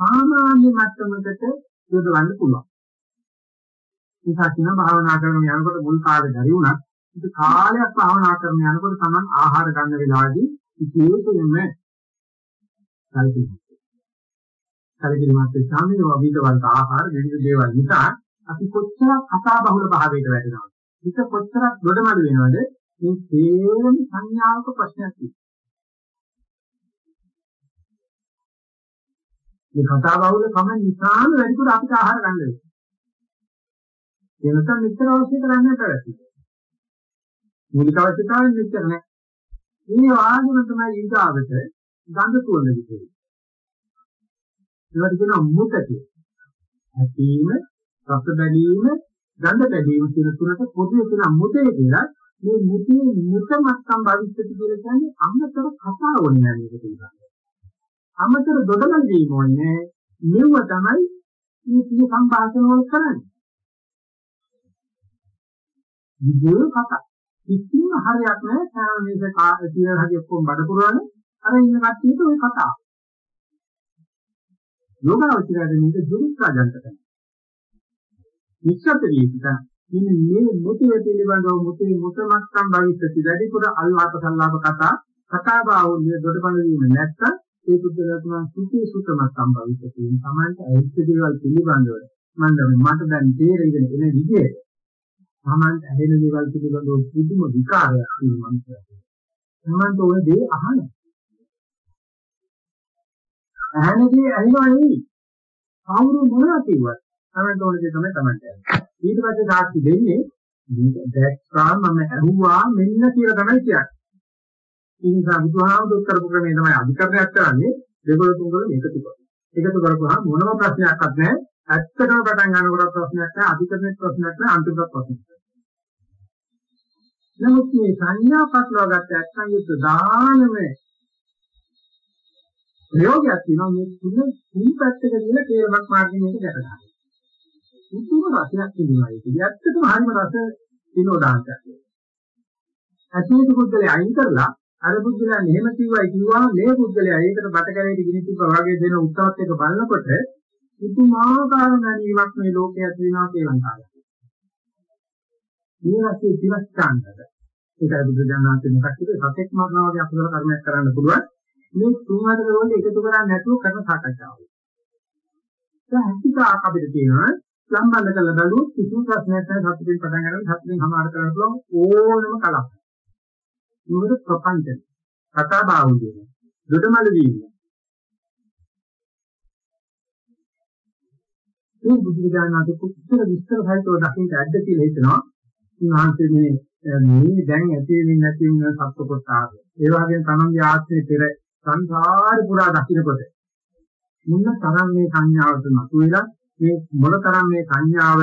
සාමාන්‍ය මට්ටමකට යොදවන්න පුළුවන්. නිසා කියන භාවනා කරන යනකොට මුල් කාලේ දරි වුණත් ඒක කාලයක් භාවනා කරන යනකොට තමයි ආහාර ගන්න වෙලාවදී විශේෂයෙන්ම කල්පිනවා. කලකිරීමත් සාමයේ වවිදවන්ත ආහාර විවිධ දේවල් නිසා අපි කොච්චර කතා බහුල භාවයකට වැටෙනවද? හිත කොච්චරක් දොඩමඩ වෙනවද? මේ තේරෙන සංඥාවක ප්‍රශ්නයක් තියෙනවා. මේ කතා බහුල කම නිසාම වැඩිපුර අපිට ආහාර ගන්න වෙනවා. ඒ නිසා මෙච්චර අවශ්‍ය කරන්නේ පැවැත්ම. මූලික අවශ්‍යතාවය මෙච්චර නෑ. මේ ආගම තමයි ඊගාවට ගඳ තුන විදිහේ. ඒවට කියනවා මුත කියලා. ඇතීම, රස බැලීම, ගඳ බැලීම කියන තුනට පොදුවේ කියන මුදේ කියලා මේ මුතේ මුතමත්කම් භවිෂ්‍යති කියලා කියන්නේ අමතර කතා වුණේ නැහැ මේක පිළිබඳව. අමතර දොඩමල් දීම ඕනේ මෙව තමයි මේ පිය සංభాෂණ වල කරන්නේ. විදුල කතා. කිසිම හරයක් නැහැ. සාම මේක කාර්යය හරි ඔක්කොම බඩ පුරවන්නේ. අර ඉන්න කට්ටියට ওই කතාව. යෝගාවචරයෙන් මේක දුරුත්‍රාජන්ත කරනවා. විශ්සත වීතික ඉන්නේ මේ මුතිය පිළිබඳව මුතිය මුතමත්කම් භවිෂ්‍යති? වැඩිපුර අල්ලාප සල්ලාප කතා. කතා බාහුල්‍ය දොඩබල වීම නැත්තම් ඒ බුද්ධලතුමා සුඛී සුතමත්කම් භවිෂ්‍යති. සමාන්ත අයිත් දේවල් පිළිබඳව මම දැන් මට දැන් තේරෙගෙන එන විදිහට. සමාන්ත ඇහෙන දේවල් පිළිබඳව පුදුම විකාරයක් තියෙනවා මම කියන්නේ. සමාන්ත ඔය දේ අහන්නේ ඇහැනදී ඇහිනවා නෙවෙයි. කවුරු මොනවා කිව්වත් තමන්ට ඕන දේ තමයි තමන්ට යන්නේ. ඊට පස්සේ සාක්ෂි දෙන්නේ දැක්කා මම ඇහුවා මෙන්න කියලා තමයි කියන්නේ. ඒ නිසා බුදුහාමුදුරුවෝ කරපු ක්‍රමය තමයි අධිකරණයක් කරන්නේ දෙගොල්ල තුන්ගොල්ල එකතු කරනවා. එකතු කරපුවාම මොනම ප්‍රශ්නයක්වත් නැහැ. ඇත්තටම පටන් ගන්නකොට ප්‍රශ්නයක් නැහැ. අධිකරණයේ ප්‍රශ්නයක් නැහැ. අන්තිම ප්‍රශ්නයක්. නමුත් මේ සංඥා පටලවා ගත්ත ඇත්තන් යුත් දානමේ ප්‍රයෝගයක් තියෙනවා මේ තුන තුන් පැත්තක දින තේරමක් මාර්ගෙන් මේක දැක ගන්න. මුතුම රසයක් තිබුණා ඒක. ඇත්තටම හරිම රස විනෝදාංශයක්. ඇතුළේ පුද්ගලයා අයින් කරලා අර පුද්ගලයා මෙහෙම කිව්වයි කිව්වම මේ පුද්ගලයා ඒකට බටකරේට ගිනි තිබ්බා වගේ දෙන උත්සාහත් එක බලනකොට පුදුමාකාර නැණීමක් මේ ලෝකයේ තියෙනවා කියලා ලංකාවේ. මේ රසයේ තිරස්කාන්තද. ඒකයි බුදු දඥාන්තේ මොකක්ද සතෙක් මරනවා වගේ අකුසල කර්මයක් කරන්න පුළුවන්. මේ තුන් හතර වල එකතු කරන්නේ නැතුව කරන සාකච්ඡාව. දැන් හිතිකාක් අපිට තියෙනවා සම්බන්ධ කරලා බලුවොත් කිසිම ප්‍රශ්නයක් නැහැ සතුටින් පටන් ගන්න සතුටින් සමාර කරන්න පුළුවන් ඕනම කලක්. මොකද ප්‍රපංච කතා බාහුවද දොඩමල වීම. මේ බුදු දානකට කොච්චර විස්තර සහිතව දකින්න ඇද්ද කියලා හිතනවා. උන්වහන්සේ මේ මේ දැන් ඇති වෙමින් නැති වෙන සත්ව කොටාව. ඒ වගේම තමන්ගේ ආත්මයේ පෙර සංසාරේ පුරා දකින්නකොට මුන්න තරම් මේ සංඥාවට මතුවෙලා මේ මොන තරම් මේ සංඥාව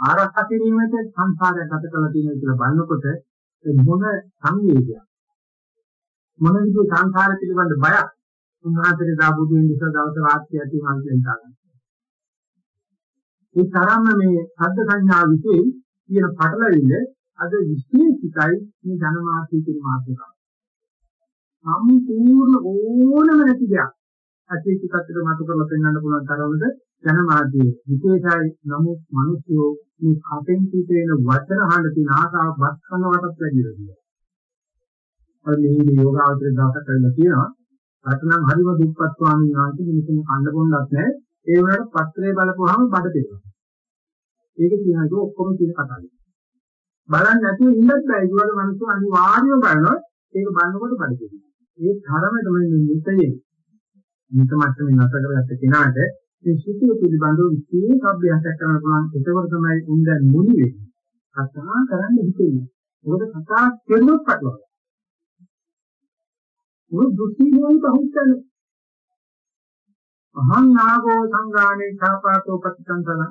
ආරක්ෂා කිරීමට සංසාරය ගත කරලා තියෙනවා කියලා බලනකොට මොන සංවේගයක් මොන විදිහේ සංසාර පිළිබඳ බයක් උන්වහන්සේ දාබුදු වෙන නිසා දවස වාක්‍යය තියෙනවා කියලා හිතාගන්න. ඒ තරම්ම මේ සද්ද සංඥා විශේෂ කියන පටලවිල්ල අද විශේෂිතයි මේ ජනමාසී කියන මාතෘකාව. සම්පූර්ණ ඕනම නැති දෙයක් අතීත කතර මතු කරලා පෙන්වන්න පුළුවන් තරමද ජනමාධ්‍යයේ විශේෂයි නමුත් මිනිස්සු මේ කටෙන් පිට වෙන වචන අහන්න තියෙන ආසාව බස් කරනවටත් වැඩි වෙනවා. අර මේ යෝගාවචර දාස කරලා තියෙනවා. රටනම් හරිම දුප්පත් ස්වාමීන් වහන්සේ මිනිස්සුන් කන්න බොන්නත් නැහැ. ඒ වුණාට පත්‍රේ බලපුවාම බඩ පිරෙනවා. ඒක කියනකොට ඔක්කොම කියන කතාවක්. බලන්නේ නැතුව ඉන්නත් බෑ. ඒගොල්ලෝ මිනිස්සු අනිවාර්යයෙන්ම බලනවා. ඒක බලනකොට බඩ පිරෙනවා. ඒ තරමට මේ මුතයේ මුත මට්ටමේ නැත කරගත්ත කෙනාට මේ සුඛය පිළිබඳව විශේෂ අභ්‍යාසයක් කරන්න පුළුවන්. ඒකවල තමයි උන් දැන් මුනි වෙන්නේ. කතා කරන්න හිතෙන්නේ. මොකද කතා කෙරුවොත් පටලවා. මොකද දුස්සීලෝයි පහුස්සන. අහං නාගෝ සංගානේ ඡාපාතෝ පටිසංසන.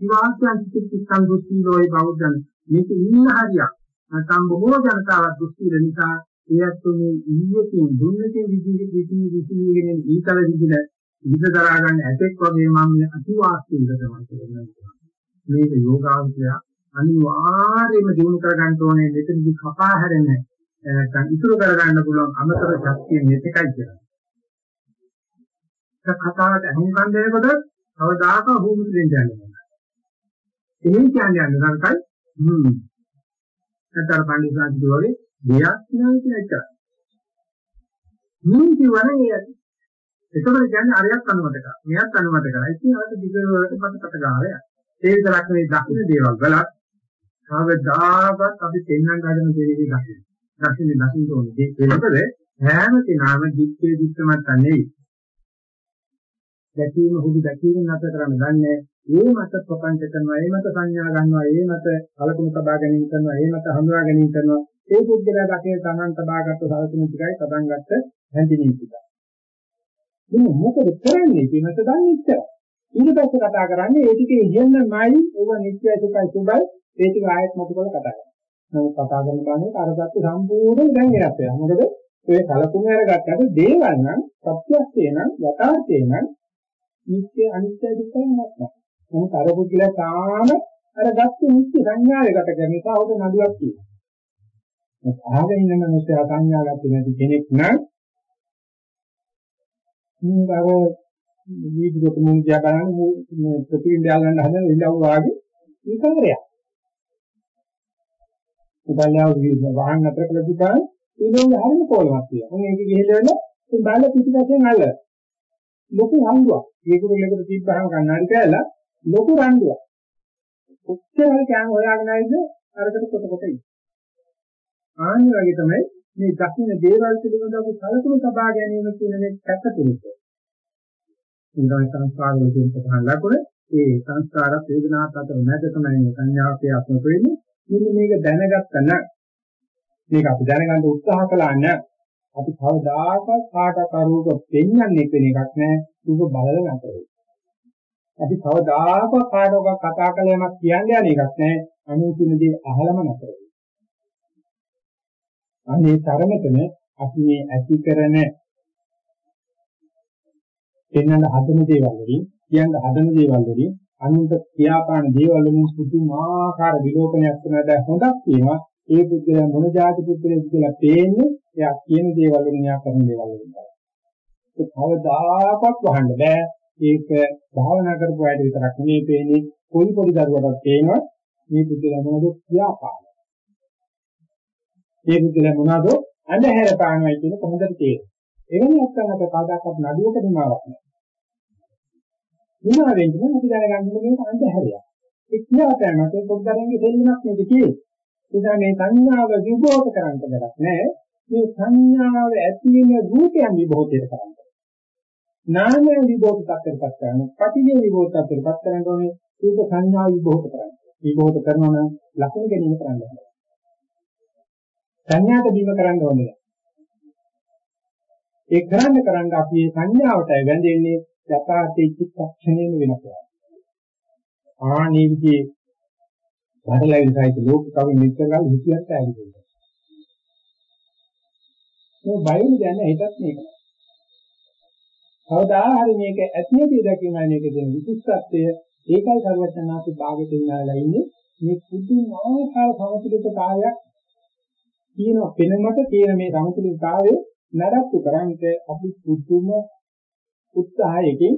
විවාහයන් චිත්තං දුස්සීලෝයි බෞද්ධන්. මේක ඉන්න හරියක්. නැත්නම් බොහෝ ජනතාවක් දුස්සීල නිසා ඒත් මේ ඊයකින් දුන්නකින් විදිහට විදිහට විදිහගෙන ඊතල විදිහට විද දරා ගන්න ඇතෙක් වගේ මම අතිවාස්තු විද තමයි කියන්නේ. මේක යෝගාවචරය අනිවාර්යයෙන්ම දිනු කර ගන්න ඕනේ මෙතනදි කපා හැරෙන නැත්නම් ඉතුරු කර ගන්න පුළුවන් අමතර ශක්තිය මෙතකයි කියලා. ඒක කතාවට අහුම්කම් දෙනකොට කවදාක හුමුත් දෙන්න යනවා. එහෙන් කියන්නේ අන්නකයි හ්ම්. නැතර පඬිස්සාන්ති වගේ දෙයක් නෑ කියලා එච්චරයි. මේ කියවනේ ඒ ඇති. ඒකවල කියන්නේ අරයක් අනුමත කරා. මෙයක් අනුමත කරා. ඉතින් අර දිගර වලට පතකට ගාරය. ඒ විතරක් නෙවෙයි දකින්න දේවල් වලත් කවදාකවත් අපි දෙන්නන් ගන්න දෙයක් දකින්න. දකින්න දකින්න ඕනේ. ඒ මොකද හැම කෙනාම දිත්තේ දිත්තමත් නෙවෙයි. දැකීම හුදු දැකීම නැත කරන්න ගන්නෑ. ඒ මත ප්‍රපංච කරනවා, ඒ මත සංඥා ගන්නවා, ඒ මත කලකුණු තබා ගැනීම කරනවා, ඒ මත හඳුනා ගැනීම කරනවා. ඒ පුද්ගලයා දකින තමන් තබාගත්ත සලකුණු ටිකයි තබන් ගත්ත හැඳිනීම් ටිකයි. මේ මොකද කරන්නේ කියනට දන්නේ ඉච්චර. ඊට පස්සේ කතා කරන්නේ ඒ ටිකේ ඉගෙනමයි ඒව නිත්‍ය සුඛයි සුබයි ඒ ටික ආයත් මත කරලා කතා කරනවා. නමුත් කතා කරන බානේ අරගත්ත සම්පූර්ණ දැන් වෙනස් වෙනවා. මොකද ඒ කලකුණ අරගත්තට දේවල් නම් සත්‍යස්සේ නම් යථාර්ථේ නම් නිත්‍ය අනිත්‍ය දුක්ඛ නැහැ. නමුත් අර පුද්ගලයා තාම අර ගත්ත නිත්‍ය සංඥාවකට කරන නිසා උඩ නඩුවක් තියෙනවා. මේ අහගෙන ඉන්න මිනිස්සු සංඥා ගත්තේ නැති කෙනෙක් නම් මේක අර වීදිකට මුන් දිහා බලන්නේ මේ ප්‍රතිවිඳ යල්ගන්න හදන ඉලව් වාගේ විකාරයක්. උදල්ලාව වාහන නතර කළ දුකයි ඉලව් හරිම කොලමක් තියෙනවා. මේක ගිහිල්ලා ඉතින් බාල පිටිපස්සෙන් අල්ල. ලොකු රණ්ඩුවක්. ඒක දෙලකට තිබ්බහම කන්නඩි කෑලා ලොකු රණ්ඩුවක්. කොච්චර හරි කෑම හොයාගෙන ආයිද අරකට කොට කොට ඉන්නේ. ආන්නේ වගේ තමයි මේ දකින්න දේවල් පිළිබඳව අපි කලකුණු සබා ගැනීම කියන මේ කැපතුරුක. ඉන්ද්‍රයන් සංස්කාර වල තියෙන ප්‍රධාන ලක්ෂණ ඒ සංස්කාර වේදනාත් අතර මැද තමයි මේ සංඥාවේ අත්මත වෙන්නේ. මෙන්න මේක දැනගත්තා නම් මේක අපි දැනගන්න උත්සාහ කළා නම් අපි කවදාකවත් කාටක රූප පෙන්වන්නේ වෙන එකක් නෑ රූප බලල නැතේ. අපි කවදාකවත් කාටක කතා කළේමක් කියන්නේ යන එකක් නෑ අනුතුනදී අහලම නැතේ. අනේ තරමටම අපි මේ ඇති කරන පෙන්වන්න හදන දේවල් වලින් කියන්න හදන දේවල් වලින් අනුන්ට කියාපාන දේවල් වලින් පුදුමාකාර විලෝපනයක් වෙනවා හොඳක් තියෙනවා ඒ පුද්ගලයා මොන જાති පුද්ගලයෙක් කියලා පේන්නේ එයා කියන දේවල් වලින් එයා කරන දේවල් වලින් තමයි. ඒක කවදාකවත් වහන්න බෑ. ඒක භාවනා කරපු අයට විතරක් නෙමෙයි පේන්නේ කොයි පොඩි දරුවටත් පේනවා මේ පුද්ගලයා මොනවද කියාපාන. මේ පුද්ගලයා මොනවද අඳුර පානවයි කියන කොහොමද තේරෙන්නේ. එවැනි අත්දැකීමක කාදාකත් නඩුවක නිමාවක් නෑ. නිමා වෙන්නේ අපි දැනගන්න මේක අන්තහැරයක්. ඒ කියාපෑමට පොඩ්ඩක් දෙන්නක් මේක තියෙන්නේ. නිසා මේ සංඥාව විභෝධ කරන්න බැලක් නෑ. මේ සංඥාව ඇති වෙන රූපයන් විභෝධයට කරන්න. නාමය විභෝධ tattරපත් කරන, පටිඝ විභෝධ tattරපත් කරන්න ඕනේ. රූප සංඥා විභෝධ කරන්න. විභෝධ කරනවා නම් ලක්ෂණ ගැනීම කරන්න ඕනේ. සංඥාට බීම කරන්න ඕනේ. ඒ කරන්න කරන්න අපි මේ සංඥාවටයි වැඳෙන්නේ යථාර්ථයේ චිත්තක්ෂණයම වෙනසක්. ආනේ විදිහේ බඩලයින් සහිත ලෝක කවි මිත්‍රගල් හිතියත් ඇවිල්ලා. මේ බයින් දැන හිතත් මේක. කවදා හරි මේක ඇතියදී දැකීම මේක දෙන විශිෂ්ටත්වය ඒකයි සර්වඥාන්සේ භාගෙට ඉන්නාලා ඉන්නේ මේ පුදුමාකාර සමතුලිතතාවයක් කියන පෙනමට තියෙන මේ සමතුලිතතාවයේ නඩත්තු කරන්ට අපි පුදුම උත්සාහයකින්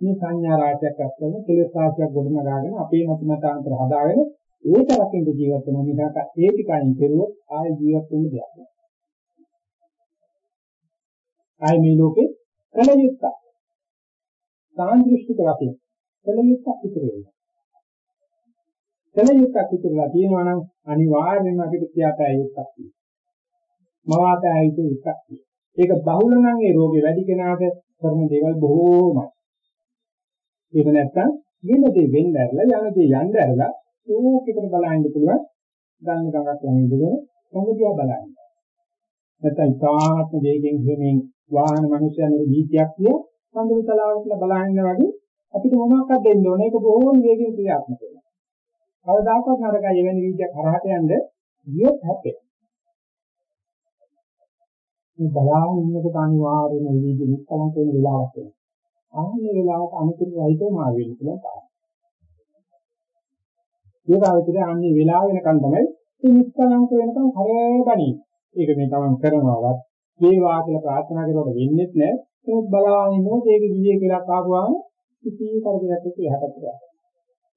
මේ සංඥා රාශියක් අත්දැක කෙලෙස් රාශියක් ගොඩනගාගෙන අපේ මත මතාන්තර හදාගෙන ඒක රකින්න ජීවත් වෙන මිසක ඒ ටිකයින් කෙරුවොත් ආය ජීවත් වෙන්න දෙයක් නෑ. ආය මේ ලෝකේ කලයුත්ත. සාන්දෘෂ්ටික වශයෙන් කලයුත්ත ඉතිරි වෙනවා. කලයුත්ත ඉතිරිලා තියෙනවා නම් අනිවාර්යයෙන්ම අපිට කියාපෑ යුක්තක් තියෙනවා. මවාපෑ යුතු යුක්තක් තියෙනවා. ඒක බහුල නම් ඒ රෝගේ වැඩි කෙනාට කරන දේවල් බොහෝමයි. ඒක නැත්තම් වෙන දේ වෙන්න ඇරලා යන දේ යන්න ඇරලා ඕකෙකට බලන්න පුළුවන් ගන්න ගඟක් ළඟ ඉඳගෙන මොකදියා බලන්න. නැත්තම් තාත්ම වේගෙන් හිමින් වාහන මිනිස්යන්ගේ දීතියක් කිය සම්බුදු තලාවට බලන්න වගේ අපිට මොනවක්ද දෙන්න ඕනේ ඒක බොහෝම වේගෙන් ක්‍රියාත්මක වෙනවා. කවදාකවත් නරකයි එවැනි වීදියක් හරහට යන්න ගියොත් හැපේ. මේ බලාගෙන ඉන්නකොට අනිවාර්යයෙන්ම වීදිය නිස්සලං වෙන වෙලාවක් වෙනවා. ආන්නේ වෙලාවට අනුකූල රහිතව මාරු වෙන්න පුළුවන් පාඩම. යෝගාවචරය ආන්නේ වෙලාව වෙනකන් තමයි මේ නිස්සලංක වෙනකන් හරබණී. ඒක මේ තමන් කරනවත් වේවා කියලා ප්‍රාර්ථනා කරනකොට වෙන්නේ නැහැ. ඒක බලාගෙන ඉන්නකොට ඒක ගියේ කියලා කාපුවාම කිසි කරදරයක් එක්ක යහපත් වෙනවා.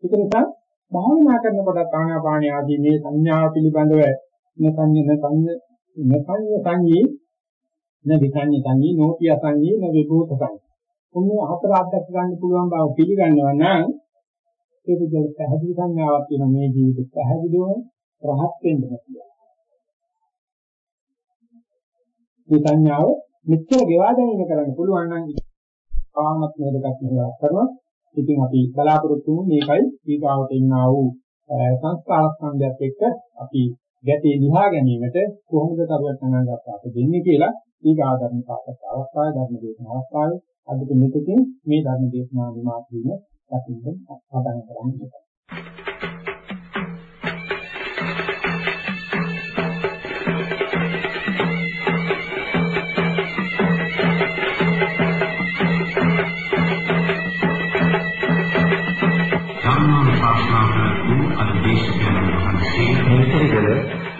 ඒක නිසා භාවනා කරනකොට ආනාපානිය ආදී මේ සංඥා පිළිබඳව නසඤ්ඤ නසඤ්ඤ නසඤ්ඤ සංඤී න විකඤ්ඤ සංඤී නෝපිය සංඤී න විභූත සංඤී ඔන්න හතර අධ්‍යක් ගන්න පුළුවන් බව පිළිගන්නවා නම් ඒක දෙල පැහැදිලි සංඥාවක් තියෙන මේ ජීවිත පැහැදිලිව රහත් වෙන්න බෑ. මේ සංඥාව මෙච්චර ගෙවා දැමීම කරන්න පුළුවන් නම් ආමත් නේදකක් නිරාක කරනවා. ඉතින් අපි බලාපොරොත්තු වෙන්නේ මේකයි ඊගාවට ඉන්නා වූ සංස්කාර ස්කන්ධයත් එක්ක අපි ගැටේ ලිහා ගැනීමට කොහොමද කරුවක් ගණන් ගන්න අප දෙන්නේ කියලා ඊගා ධර්ම සාකච්ඡා අවස්ථාවේ ධර්ම දේශන අවස්ථාවේ අදට මෙතකින් මේ ධර්ම දේශනාව විමාස වීම දකින්න සාධන කරන්නේ.